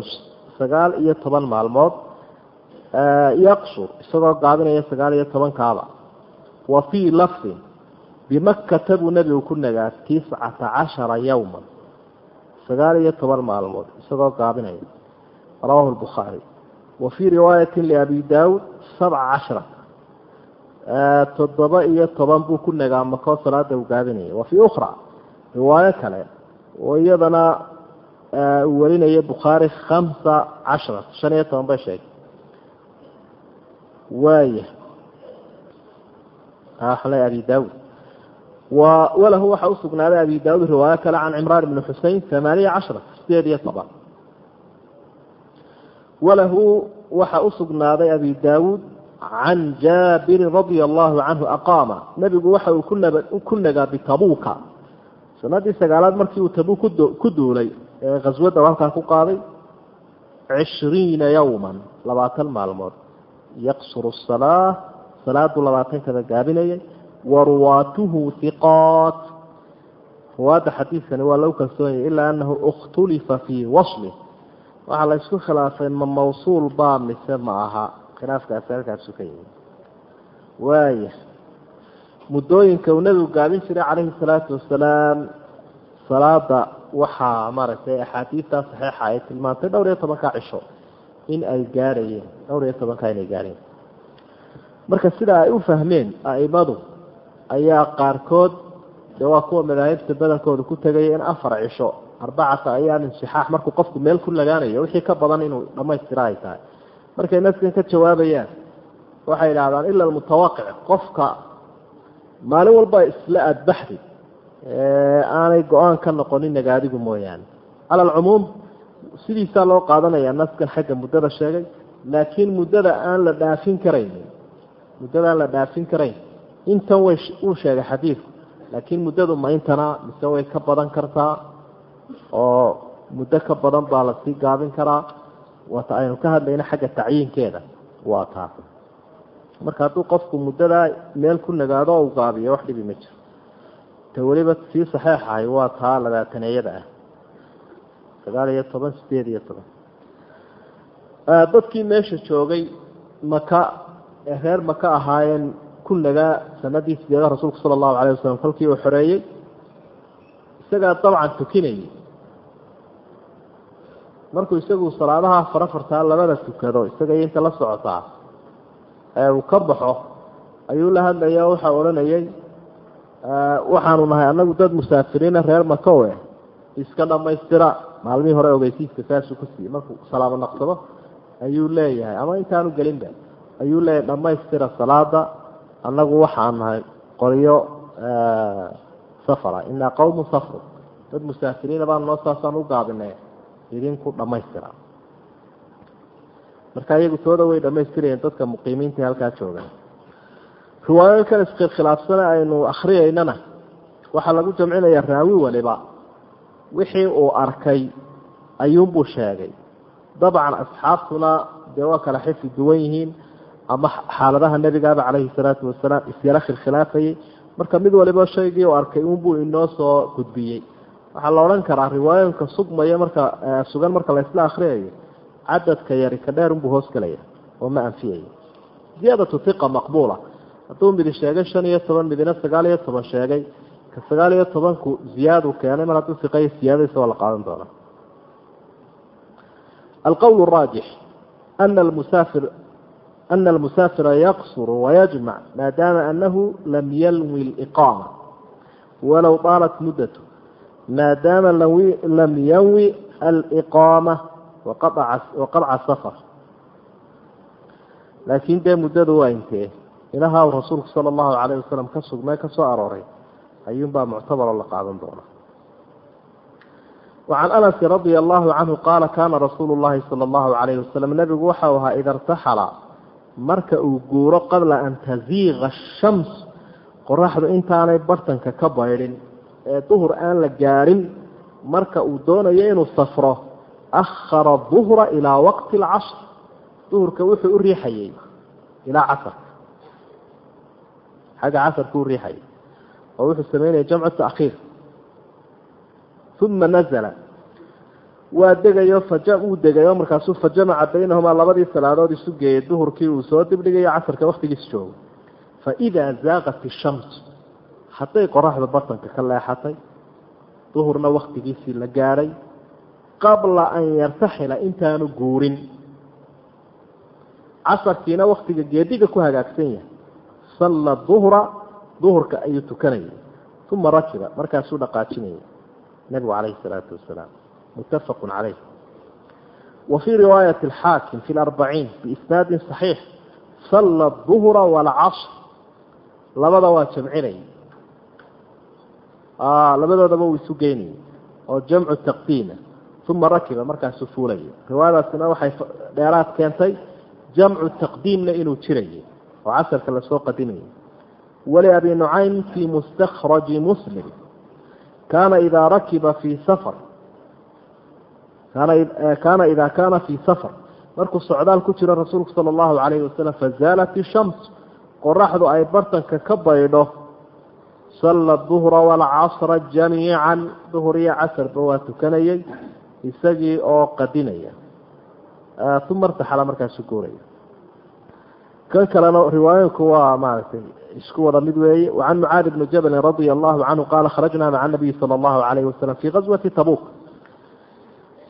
sagaal iyo toban maalmood yqsur isagoo gaabinaya sagaal iyo toban kaaba wa fيi lفظi bimakkata buu nebigu ku nagaa tiscata cashara yowman sagaal iyo toban maalmood isagoo gaabinaya rawahu lbukhaari wa fii riwaayati liabi daawuud sabca cashara toddoba iyo toban buu ku nagaa makoo salaada uu gaabinaya wa fii ukhra riwaayo kale oo iyadana uu warinaya bukhaari khamsa cashara shan iyo toban bay sheegay waaya hl abi daawud walahu waxaa usugnaaday abi daawud riwaayo kale can cimraan bni xusein hamaaniya cashara sideed iyo toban. Walahu waxaa usugnaaday abi daawud can jaabirin radia allahu canhu aqaama. Nebigu waxa uu ku nagaa bitabuuka. Sanadii sagaalaad markii uu tabuuk ku duulay ee khaswadda halkaa ku qaaday cishriina yowman labaatan maalmood. Yaqsuru salaa salaadu labaatankada gaabinayay wa ruwaatuhu hiqaat ruwaadda xadiidkani waa lagu kalsoonyay ilaa anahu ikhtulifa fii wasli. Waxaa la isku khilaafay ma mawsuul baa mise ma aha. Khilaafkaasi halkaasu ka yimi waaya muddooyinka uu nebigu gaabin jiray calayhi salaatu wasalaam salaada waxaa maaragtay axaadiidtaa saxiixa ay tilmaantay dhowr iyo tobankaa cisho in ay gaarhayeen dhowr iyo tobankaa inay gaarhayeen marka sida ay u fahmeen a'imadu ayaa qaarkood dee waa kuwa madaahibta badankooda ku tegaya in afar cisho arbacata ayaan insixaax markuu qofku meel ku nagaanayo wixii ka badan inuu dhammaystira ay tahay. Markay naskan ka jawaabayaan waxay idhahdaan ila almutawaqic qofka maalin walba isla adbaxdi aanay go'aan ka noqonin nagaadigu mooyaane. Cala alcumuum sidiisaa loo qaadanayaa naskan xagga muddada sheegay laakiin muddada aan la dhaafin karayn muddada aan la dhaafin karayn intan way uu sheegay xadiidku laakiin muddadu ma intana mise way ka badan kartaa oo muddo ka badan baa la sii gaabin karaa. Waata aynu ka hadlayna xagga tacyiinkeeda. Waa taa marka hadduu qofku muddadaa meel ku nagaado o u gaabiyo wax dhibi ma jiro. Ta weliba sii saxeexahay waa taa labaataneeyada ah. Sagaal iyo toban sideed iyo toban. Dadkii meesha joogay maka ee reer maka ahaayeen ku nagaa sanadii sideeda rasuulku sala allahu alayh wasalam kolkii uu xoreeyey isagaa dabcan tukinayay. Markuu isagu salaadaha farafartaa labada tukado isaga inta la socotaa ee uu ka baxo ayuu la hadlaya waxa odhanayay waxaanu nahay anagu dad musaafiriina reer makowe iska dhammaystira maalmihii hore ogeysiiska saasuu ku siiyey. Markuu salaamo naqsado ayuu leeyahay ama intaanu gelinba. Ayuu leeyahay dhammaystira salaada annagu waxaan nahay qoryo safara. Inaa qawmu safru. Dad musaafiriina baan noo saasaan u gaabinay. Idinku dhammaystira marka iyagu tooda way dhammaystirayeen dadka muqiimiinta halkaa jooga riwaayo kale iskhilaafsana aynu akriyaynana waxaa lagu jamcinaya raawi waliba. Wixii uu arkay ayuunbuu sheegay. Dabcan asxaabtuna dee waa kala xifdi duwan yihiin ama xaaladaha nebigaaba calayhi salaatu wasalaam isyala khilkhilaafayay. Marka mid waliba shaygii uu arkay unbuu inoo soo gudbiyey. Waxaa la odhan karaa riwaayooyinka sugmaya marka sugan marka la isla akriyayo cadadka yari ka dheer unbuu hoos gelaya oo ma anfiyayo ziyaadatu tiqa maqbuula. Hadduu midi sheegay shan iyo toban midina sagaal iyo toban sheegay. Ka sagaal iyo tobanku ziyaadu keenay mar hadduu iqayo siyaadadiisa waa la qaadan doonaa. Alqowl raajix. Ana almusaafir ana almusaafira yaqsuru wayajmac maadaama anahu lam yalwi liqaama walow daalat muddatu maadaama lam yanwi aliqaama waqadca safar laakiin dee muddadu waa intee ilaha rasuulku sala allahu calayh wasalam ka sugnay ka soo arooray ayuunbaa muctabaroo la qaadan doonaa wacan anasi radia allahu canhu qaala kaana rasuulu llahi sala allahu calayhi wasalam nebigu waxau ahaa ida irtaxala marka uu guuro qabla an taziiqa ashams qoraxdu intaanay bartanka ka baydhin ee duhur aan la gaadhin marka uu doonayo inuu safro akhara duhra ilaa waqti alcasr duhurka wuxuu u riixayey ilaa casarka xagga casarka u riixayay oo wuxuu sameynaya jamcu taakhiir uma nazla waa degayo faja uu degayo markaasuu fajamaca baynahumaa labadii salaadood isu geeyey duhurkii uu soo dibdhigayo casarka waktigiis joogo. Faidaa zaaqat ishams hadday qoraxda bartanka ka leexatay duhurna waktigiisii la gaadhay qabla an yartaxila intaanu guurin. Casarkiina waktiga geediga ku hagaagsan yahay. Salla duhra duhurka ayuu tukanayay. Uma rakiba markaasuu dhaqaajinayay. Nabigu calayhi salaatu wasalaam calayh wa fii riwaayati alxaakim fi larbaciin biisnaadin saxiix salla duhra waalcasr labada waa jamcinayay labadoodaba uu isu geynayay oo jamcu taqdiima uma rakiba markaasuu fuulaya riwaayadaasina waxay dheeraad keentay jamcu taqdiimna inuu jirayay oo casarka la soo qadimayay waliabi nucaym fii mustakraji muslim kaana idaa rakiba fii safar kaana idaa kaana fii safar. Markuu socdaal ku jiro rasuulku sala allahu calayhi wasalam fazaalat ishams qoraxdu ay bartanka ka baydho. Salla duhra waalcasra jamiican. Duhur iyo casarba waa tukanayay isagii oo qadinaya. Uma irtaxala markaasu guuraya. Kan kalena riwaayinku waa maaragtay isku wada mid weeye. Wacan mucaadi bni jabalin radia allahu canhu qaala kharajnaa maca nabiyi sala allahu calayhi wasalam fii gaswati tabuuk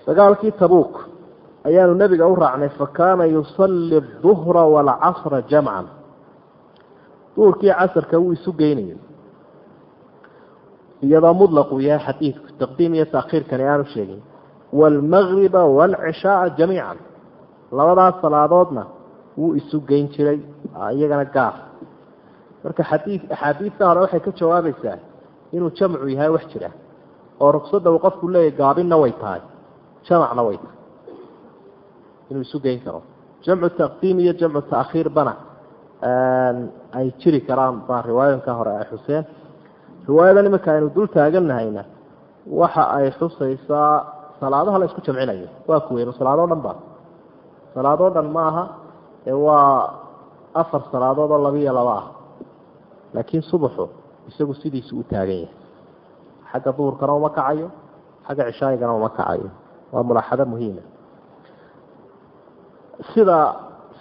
dagaalkii tabuuk ayaanu nebiga u raacnay fakaana yusalli duhra waalcasra jamcan. Duhurkii casarka wuu isu geynayay iyadoo mudlaquu yahay xadiidku taqdiim iyo taakhiirkani aanu sheegin waalmagriba waalcishaaa jamiican. Labadaas salaadoodna wuu isu geyn jiray iyagana gaar. Marka xadii axaadiista hore waxay ka jawaabaysaa inuu jamcu yahay wax jira oo ruqsadda uu qofku leeyahy gaabinna way tahay jamacna way tahay. Inuu isu geyn karo. Jamcu taqdiim iyo jamcu taakhiirbana ay jiri karaan baa riwaayooyinka hore ay xuseen. Riwaayadan iminka aynu dul taaganahayna waxa ay xusaysaa salaadaha la isku jamcinayo. Waa kuweyn salaadoo dhan ba. Salaadoo dhan ma aha ee waa afar salaadood oo laba iyo laba ah. Laakiin subaxu isagu sidiisu u taagan yahay. Xagga duhurkana uma kacayo xagga cishaayigana uma kacayo waa mulaaxado muhiima sida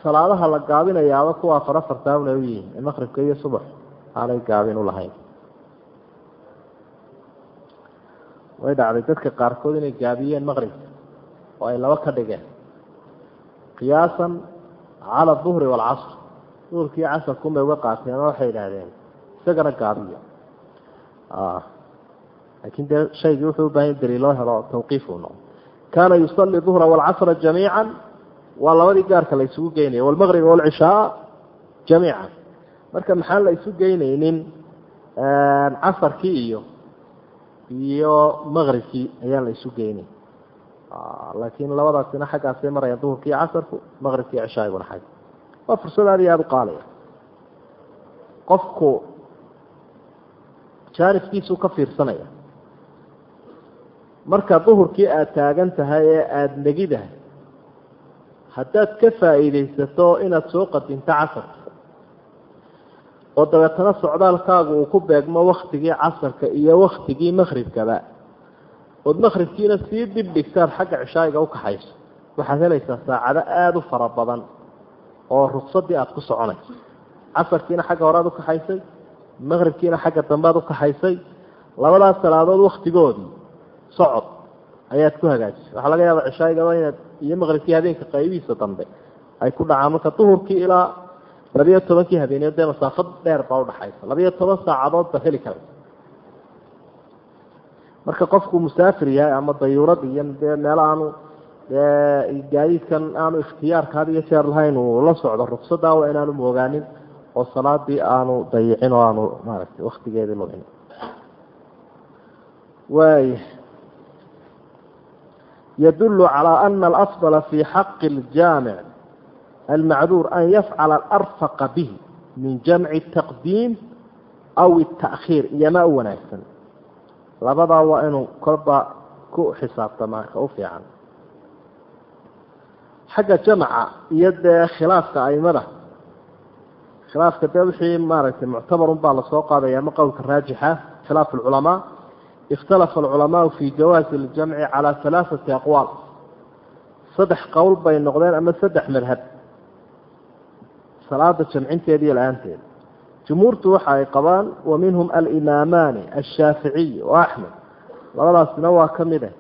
salaadaha la gaabinayaaba kuwa afar afartaabna u yihiin ee maqribka iyo subax aanay gaabin u lahayn. Way dhacday dadka qaarkood inay gaabiyeen maqribka oo ay laba ka dhigeen. Qiyaasan cala duhri waalcasr duhurkii casarkunbay uga qaateen oo waxay idhaahdeen isagana gaabiyo. Laakiin dee shaygii wuxuu u baahan daliil loo helo tawqiif uu noqo kaana yusalli duhra waalcasra jamiica waa labadii gaarka la isugu geynaya walmaqriba waalcishaa jamiica marka maxaan la isu geynaynin? Casarkii iyo iyo maqribkii ayaan la isu geynay laakiin labadaasina xaggaasay marayaan duhurkii iyo casarku maqribkii iyo cishaaguna xag waa fursad aad iyo aada u qaalaya. Qofku jaaniskiisuu ka fiirsanaya marka duhurkii aada taagan tahay ee aada negidahay haddaad ka faa'iidaysato inaad soo qadinto casarka oo dabeetana socdaalkaagu uu ku beegmo waktigii casarka iyo waktigii maqribkaba ood makribkiina sii dib dhigtaad xagga cishaayiga u kaxayso waxaad helaysaa saacado aada u fara badan oo ruksadii aada ku soconayso. Casarkiina xagga horead ukaxaysay maqribkiina xagga dambead ukaxaysay labadaas salaadood waktigoodii socod ayaad ku hagaajisay waxaa laga yaaba cishaayigaba inaad iyo maqribkii habeenka qaybihiisa dambe ay ku dhacaan marka duhurkii ilaa labiyo tobankii habeeneed dee masaafad dheer baa udhaxaysa labiyo toban saacadood baad heli karaysa marka qofku musaafir yahay ama dayuurad iyo dee meel aanu gaadiidkan aanu ikhtiyaarka had iyo jeer lahayn uu la socdo ruksadaa waa inaanu moogaanin oo salaadii aanu dayicin oo aanu maaragtay waktigeedii lumin. Waay yadul calaa ana alafdala fii xaqi aljaamic almacduur an yafcala alarfaqa bihi min jamci taqdiim aw taakhiir iyomaa u wanaagsan labadaa waa inuu kolba ku xisaabtamaa ka u fiican xagga jamca iyo dee khilaafka aimada khilaafka dee wixii maaragtay muctabarun baa la soo qaadaya ama qowlka raajixa khilaafu lculamaa ikhtalafa alculamaau fii jawaazi aljamci calaa alaaati aqwaal saddex qowl bay noqdeen ama saddex madhab salaada jamcinteeda iyo la'aanteeda jumhuurtu waxa ay qabaan wa minhum alimaamaani ashaaficiy o axmed labadaasina waa ka mid ah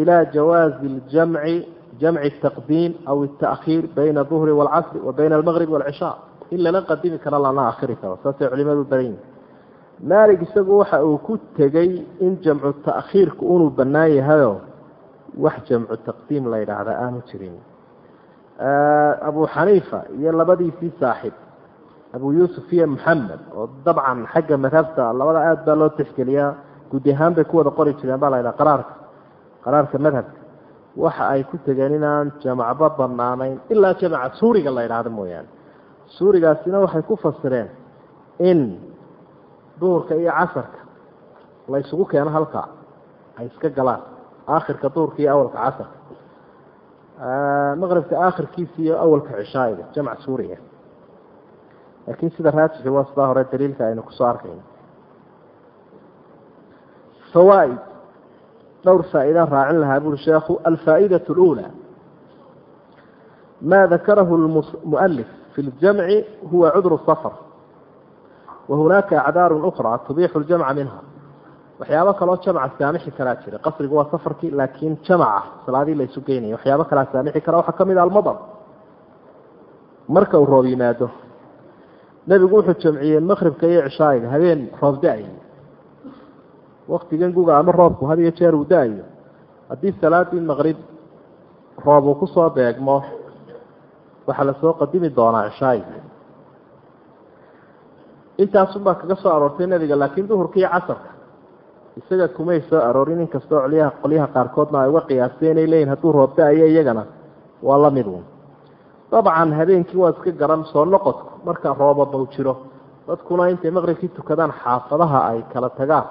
ilaa jawaazi ljamci jamci taqdiim aw taakhiir bayna duhri waalcasri wa bayna almaqrib waalcishaa in lala qadimi karo lana akhiri karo saasay culimadu badan yihiin maalig isagu waxa uu ku tegey in jamcu ta'khiirku unuu bannaan yahayo. Wax jamcu taqdiim la yidhaahda aanu jirin. Abu xaniifa iyo labadiisii saaxib abu yuusuf iyo maxamed oo dabcan xagga madhabta labada aada baa loo tixgeliyaa guud ahaan bay ku wada qori jireen baa la ydhaha qaraarka qaraarka madhabka. Waxa ay ku tegeen inaan jamacba banaanayn ilaa jamaca suuriga la yidhaahdo mooyaane. Suurigaasina waxay ku fasireen in duhurka iyo casarka la ysugu keeno halka ay iska galaan aakhirka duhurka iyo awalka casarka maqribka aakhirkiisa iyo awalka cishaa'iga jamc suuriga laakiin sida raajixi waa sidaa hore daliilka aynu kusoo arkayno fawaaid dhowr faa'iidaan raacin lahaa buri sheekhu alfaa'idaة اlأulى ma dakarahu mualif fi اljamci huwa cudru safr wa hunaaka acdaaru ukra tubixu ljamca minha waxyaabo kaloo jamca saamixi karaa jira qasrigu waa safarkii laakiin jamca salaadii laysu geynaya waxyaabo kalaa saamixi kara waxaa ka mid a almadr marka uu roob yimaado nebigu wuxuu jamciyey maqribka iyo cishaayiga habeen roob da'ay waktigan guga ama roobku had iyo jeer uu da'ayo haddii salaadii maqrib roob uu ku soo beegmo waxaa la soo qadimi doonaa cishaayigi intaasunbaa kaga soo aroortay nebiga laakiin duhurka iyo casarka. Isaga kumay soo aroorin inkastoo qolyaha qolyaha qaarkoodna ay uga qiyaastay inay leeyihiin hadduu roob da'ayo iyagana. Waa la mid uun. Dabcan habeenkii waa iska garan soo noqodku marka roobaba u jiro dadkuna intay maqribkii tukadaan xaafadaha ay kala tagaan.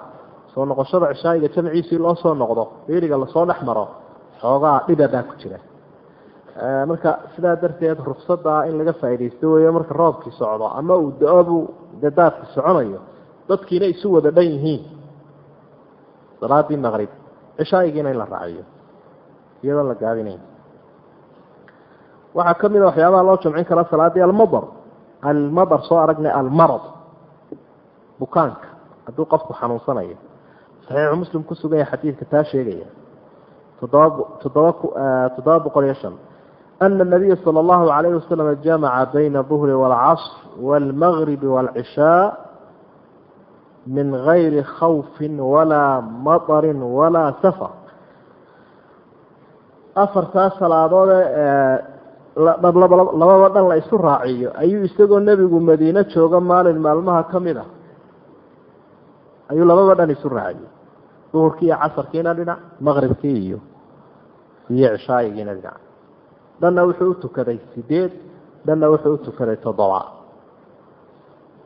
Soo noqoshada cishaayiga jamciisii loo soo noqdo beeriga la soo dhex maro xoogaa dhiba baa ku jira marka sidaa darteed ruksadaa in laga faaidaysto weyo marka roobkii socdo ama uu da'obu dadaadki soconayo dadkiina isu wada dhan yihiin. Salaadii maqrib cishaayigiina in la raaciyo iyadoo la gaabinayn waxaa ka mid a waxyaabaha loo jamcin kara salaadii almadar almadar soo aragnay almarad bukaanka hadduu qofku xanuunsanayo. Saxiixu muslim ku sugan yahay xadiidka taa sheegaya. Toddoba toddoba toddoba boqol iyo shan ana nabiya sala allahu calayhi wasalam jamaca bayna aduhri waalcasr waalmagribi waalcishaa min gayri khawfin walaa matarin walaa safar afartaa salaadoode lababa dhan la isu raaciyo ayuu isagoo nebigu madiine jooga maalin maalmaha ka mid a ayuu lababa dhan isu raaciyey duhurkii iyo casarkiina dhinac maqribkii iyo iyo cishaayigiina dhinac dhanna wuxuu u tukaday sideed dhanna wuxuu u tukaday toddoba.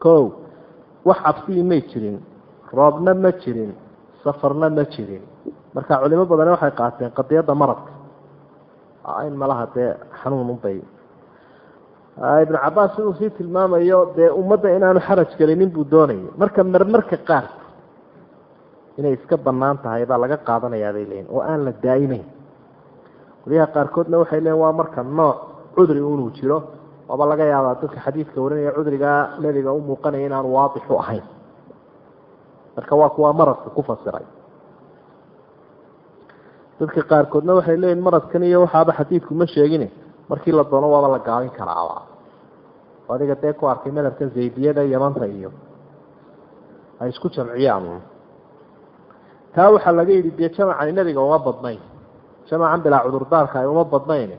Ko wax cabsigii may jirin roobna ma jirin safarna ma jirin. Marka culimo badani waxay qaateen qadiyadda maradka in malaha dee xanuun unbay. Ibnu cabaas siduu sii tilmaamayo dee ummadda inaanu xaraj gelinin buu doonayay. Marka marmarka qaarku inay iska bannaan tahay baa laga qaadanayaa bay leeyiin oo aan la daa'imeyn qolyaha qaarkoodna waxay leeyiin waa marka nooc cudri inuu jiro. Waaba laga yaabaa dadka xadiidka warinaya cudrigaa nebiga u muuqanaya inaanu waadix u ahayn. Marka waa kuwaa maradka ku fasiray. Dadka qaarkoodna waxay leeyihiin maradkan iyo waxaaba xadiidku ma sheegin markii la doono waaba la gaabin karaaba adiga dee ku arkay madhabka zaydiyada yamanta iyo. Ay isku jamciyaan. Taa waxaa laga yidhi dee jamacani nebiga uma badnayn jamacan bilaa cudurdaarka ay uma badnayn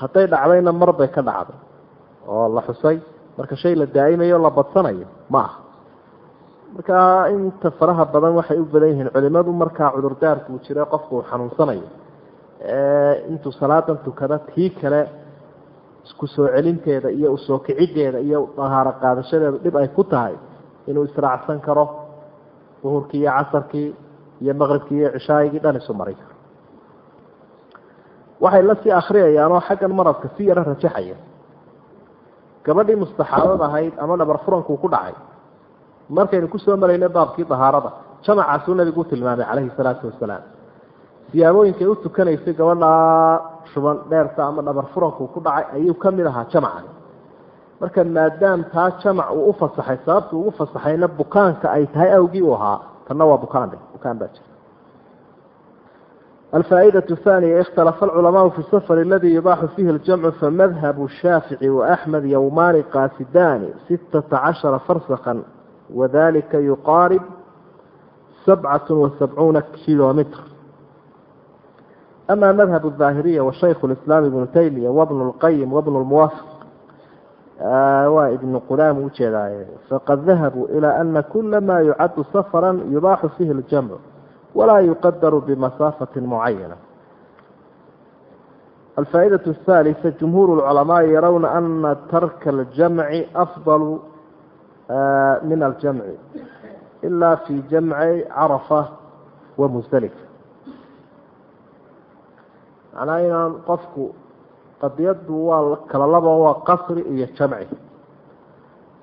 hadday dhacdayna mar bay ka dhacday. Oo la xusay. Marka shay la daa'imayo la badsanayo ma aha. Marka inta faraha badan waxay u badan yihiin culimadu markaa cudurdaarku uu qofku uu xanuunsanayo. Intuu salaadan tukada tii kale isku soo celinteeda iyo u soo kiciddeeda iyo dahaaro qaadashadeeda dhib ay ku tahay inuu israacsan karo duhurkii iyo casarkii iyo maqribkii iyo cishaayigii dhan isu mari waxay la sii akriyayaan oo xaggan maradka si yaro rajaxaya. Gabadhii mustaxaadad ahayd ama dhabar furankuu ku dhacay. Markaynu ku soo marayna baabkii dahaarada jamacaasuu nabigu u tilmaamay calayhi salaatu wasalaam. Siyaabooyinkay u tukanaysay gabadhaa shuban dheerta ama dhabar furanku ku dhacay ayuu ka mid ahaa jamacani. Marka maadaam taa jamac uu u fasaxay sababtu ugu fasaxayna bukaanka ay tahay awgii u ahaa tanna waa bukaan bukaan baa jira الفائدة الثانية اختلف العلماء في السفر الذي يباح فيه الجمع فمذهب الشافعي وأحمد يومان قاصدان ستة عشر فرسخا وذلك يقارب سبعة وسبعون كيلو متر أما مذهب الظاهرية وشيخ الإسلام ابن تيمية وابن القيم وابن الموافق آه وابن قدام وجلاء فقد ذهبوا إلى أن كل ما يعد سفرا يباح فيه الجمع walaa yuqadaru bimasaafatin mucayana alfaaidau ahaalisa jumhuur lculamaai yarawna ana tarka aljamci afdalu min aljamci ilaa fi jamci carafa wa musdalifa macnaa inaan qofku qadiyadu waa kala labo waa qasri iyo jamci.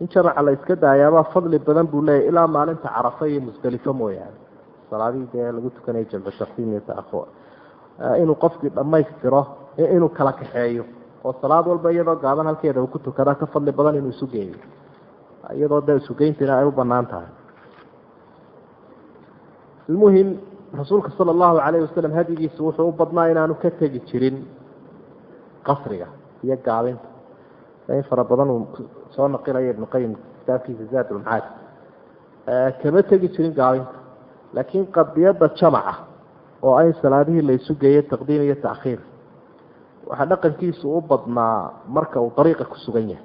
In jamca la iska daayaabaa fadli badan buu leeyahy ilaa maalinta carafa iyo musdelifo mooyaane salaadihii dee lagu tukanaya jamcu shaksiin iyo taakhuur inuu qofkii dhammaystiro inuu kala kaxeeyo oo salaad walba iyadoo gaaban halkeeda uu ku tukada ka fadli badan inuu isu geeyo. Iyadoo dee isugeyntina ay u bannaan tahay. Ilmuhim rasuulka sala allahu calayhi wasalam hadigiisu wuxuu u badnaa inaanu ka tegi jirin qasriga iyo gaabinta. In fara badan uu soo naqilaya ibnu qayim kitaabkiisa zaad ulmacaad kama tegi jirin gaabinta laakiin qadiyadda jamaca oo ay salaadihii la isu geeyey taqdiim iyo taakhiir waxaa dhaqankiisu u badnaa marka uu dariiqa ku sugan yahay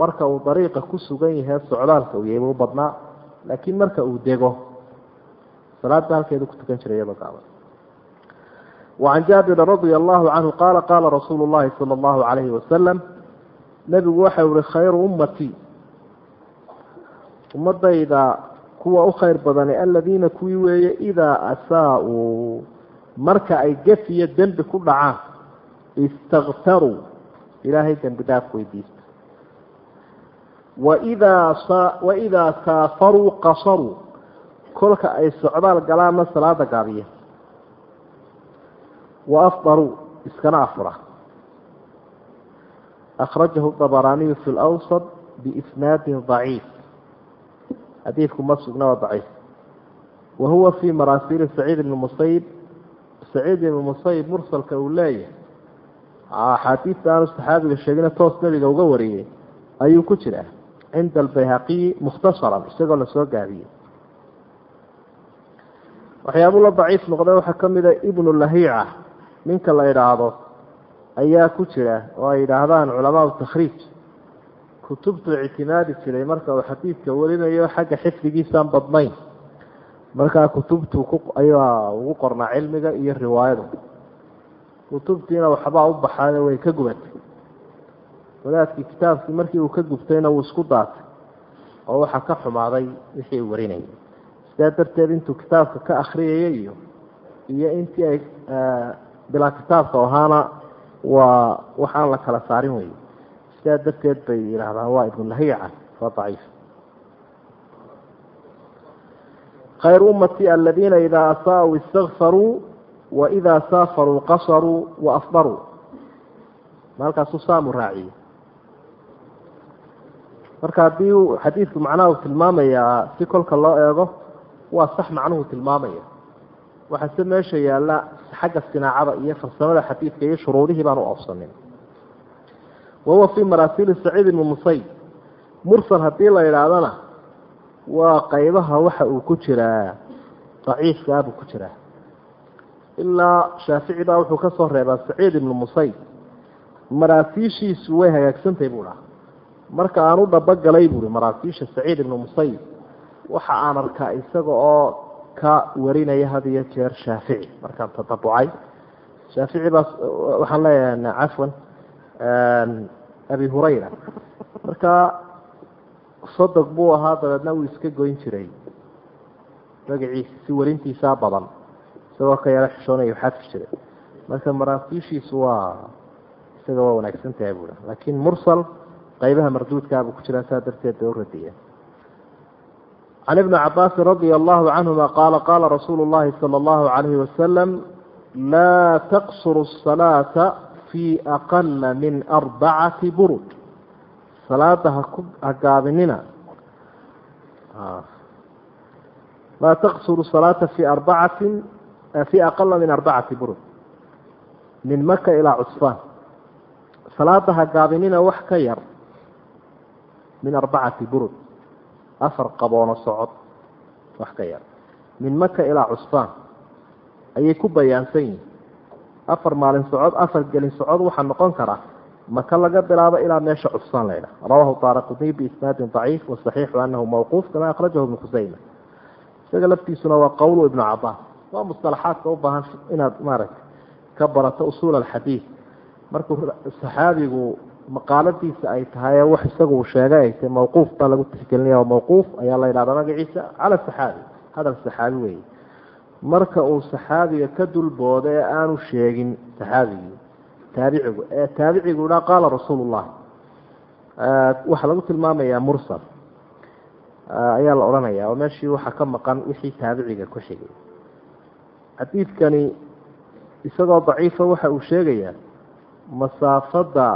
marka uu dariiqa ku sugan yahay socdaalka uu yahay buu u badnaa laakiin marka uu dego salaada halkeedu ku tukan jiray iyadoo gaaban وعن جابر رضي الله عنه قال قال رسول الله صلى الله عليه وسلم نبgu waxa uri khayر أمتي ummadayda kuwa u khayr badane aladiina kuwii weeye idaa asaa-uu marka ay gafiyo dembi ku dhacaan istaktaruu ilaahay dembi dhaaf weydiista. Waidaa waidaa saafaruu qasaruu kolka ay socdaal galaanna salaada gaabiya wa afdaruu iskana afura. Akhrajahu dabaraaniyu fi lwsad biisnaadin daciif xadiidku ma sugna waa daciif. Wa huwa fii maraasiili saciid ibni musayib saciid ibni musayib mursalka uu leeyahay axaadiista aanu saxaabiga sheegina toos nebiga uga wariyey ayuu ku jiraa cinda albayhaqiyi mukhtasaran isagoo la soo gaabiyey. Waxyaabuu la daciif noqday waxaa ka mida ibnu lahiica ninka la idhaahdo ayaa ku jira oo ay yidhaahdaan culamaau takhriij kutubtu ictimaadi jiray. Marka uu xadiidka warinayo xagga xifdigiisaan badnayn. Markaa kutubtu ayaa ugu qornaa cilmiga iyo riwaayadu. Kutubtiina waxbaa u baxaayo way ka gubatay wadaadkii kitaabkii markii uu ka gubtayna wuu isku daatay oo waxaa ka xumaaday wixii uu warinayay. Sidaa darteed intuu kitaabka ka akriyaya iyo iyo intii ay bilaa kitaabka ahaana waa waxaan la kala saarin wey sidaa darteed bay yidhaahdaan waa ibnu lahiica waa daciif. Khayru ummati aladiina idaa asaa'uu istakfaruu wa saafaruu qasaruu wa afdaruu. Maalkaasuu saamu raaciyey. Marka haddii uu xadiidku macnaha uu tilmaamayaa si kolka loo eego waa sax macnuhu tilmaamaya. Waxaase meesha yaalla xagga sinaacada iyo farsamada xadiidka iyo shuruudihii baan u oofsanin wahuwa fii maraasiili saciid ibni musayb mursal haddii la idhaahdana waa qaybaha waxa uu ku jiraa daciifkaa buu ku jiraa ilaa shaafici baa wuxuu ka soo reebaa saciid ibnu musayb maraasiishiisu way hagaagsantahay buu dhaha marka aan u dhabogalay buui maraasiisha saciid ibnu musayb waxa aan arkaa isaga oo ka warinaya had iyo jeer shaafici markaan tatabucay shaafici baa waxaan leeyahay cafwan abi hurayra. Marka sodog buu ahaa dabeedna wuu iska goyn jiray. Magaciisa si warintiisaa badan. Isagoo ka yaro xishoonaya u jiray. Marka maraasiishiisu waa isaga waa wanaagsan tahay buui laakiin mursal qaybaha marduudkaabuu ku jiraa saa darteed bay u can ibni cabaasin radia allahu canhuma qaala qaala rasuulu llahi sala allahu calayhi wasalam laa taqsuru asalaata fii aqala min arbacati burud. Salaada haku hagaabinina laa taqsuru salaata fi arbacatin fii aqala min arbacati burud. Min maka ilaa cusfaan. Salaada hagaabinina wax ka yar min arbacati burud. Afar qaboono socod wax ka yar. Min maka ilaa cusfaan. Ayay ku bayaansan yihiin afar maalin socod afar gelin socod waxaa noqon karaa maka laga bilaabo ilaa meesha cusfaan laydha rawahu daaraqutniy biisnaadin daciif wasaxiixu anahu mawquuf kama akhrajahu ibnu khusayma isaga laftiisuna waa qowlu ibnu cabaas waa musalaxaadka u baahan inaad maaragtay ka barato usuul alxadiid markuu saxaabigu maqaaladiisa ay tahay wax isagu sheegay ay tahay mawquuf baa lagu tixgelinaya mawquuf ayaa la yidhahdaa magaciisa cala saxaabi. Hadal saxaabi weeye marka uu saxaabiga ka dulbooda ee aanu sheegin saxaabigii taabicigu ee taabicigu idhaa qaala rasuulu llahi waxaa lagu tilmaamayaa mursal. Ayaa la odhanaya oo meeshii waxaa ka maqan wixii taabiciga ku xigay. Xadiidkani isagoo daciifa waxa uu sheegayaa masaafada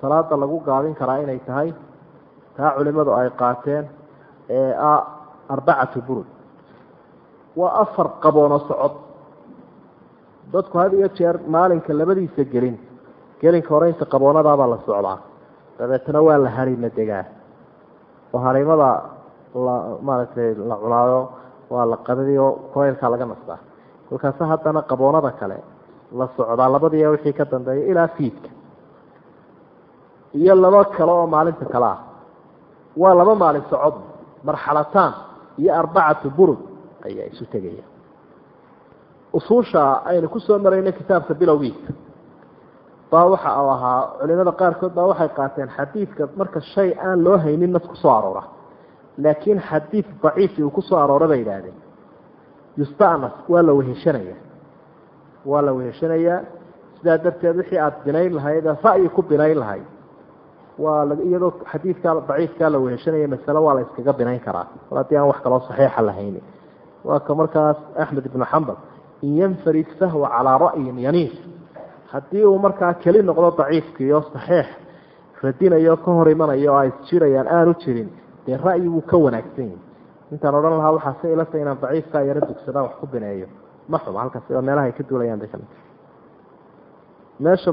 salaada lagu gaabin karaa inay tahay taa culimadu ay qaateen ee ah arbacatu burud waa afar qaboono socod. Dadku had iyo jeer maalinka labadiisa gelin. Gelinka hore qaboonadaabaa la socdaa. Dabeetna waa la harima degaa. Oo harimada la maaragtay la cunaayo waa la qadadiyo kuleylkaa laga nastaa. Kolkaase haddana qaboonada kale la socdaa labadiiya wixii ka dambeeya ilaa fiidka. Iyo laba kale oo maalinta kale ah. Waa laba maalin socod marxalataan iyo arbacatu burud ayaa isu tegaya. Usuusha aynu ku soo marayna kitaabka bilowgiisa baa waxa uu ahaa culimada qaarkood baa waxay qaateen xadiidka marka shay aan loo haynin nas ku soo aroora. Laakiin xadiid daciifi uu ku soo aroora bay yidhaahdeen. Yustanas waa la weheshanaya. Waa la weheshanayaa sidaa darteed wixii aada binayn lahayd ra'yi ku binayn lahayd waa iyadoo xadiidkaa daciifkaa la weheshanaya masale waa la iskaga binayn karaa. Mar haddii aan wax kaloo saxiixa lahayni waa ka markaas axmed ibnu xambal in yanfarid fahwa calaa ra'yin yaniif. Haddii uu markaa keli noqdo daciifkiiyo saxiix radinayo ka hor imanayo oo ay jirayaan aanu jirin dee ra'yi wuu ka wanaagsan yahi intaan odhan lahaa waxaase ilata inaan daciifkaa yaro dugsadaan wax ku bineeyo. Ma xuma halkaas meelaha ay ka duulayaan bay ka mid meesha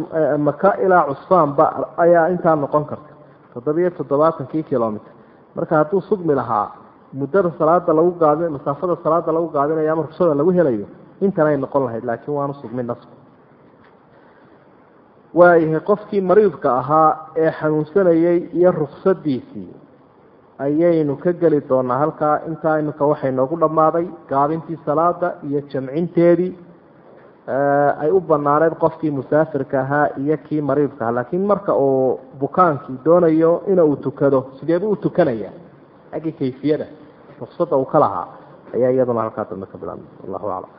maka ilaa cusfaanba ayaa intaa noqon karta toddobiyo toddobaatankii kilomitr. Marka hadduu sugmi lahaa muddada salaada lagu gaadi masaafada salaada lagu gaadinayo ama rugsada lagu helayo intanay noqon lahayd laakiin waanu sugmin nasku waayahay qofkii mariidka ahaa ee xanuunsanayey iyo ruksadiisii ayaynu ka geli doonaa halkaa intaa iminka waxay noogu dhammaaday gaabintii salaada iyo jamcinteedii ay u banaaneyd qofkii musaafirka ahaa iyo kii mariidka ahaa. Laakiin marka uu bukaankii doonayo in uu tukado sideebuu u tukanaya xaggii kayfiyada ruksada uu ka lahaa ayaa iyaduna halkaa dambe ka bilaabmay allahu aclam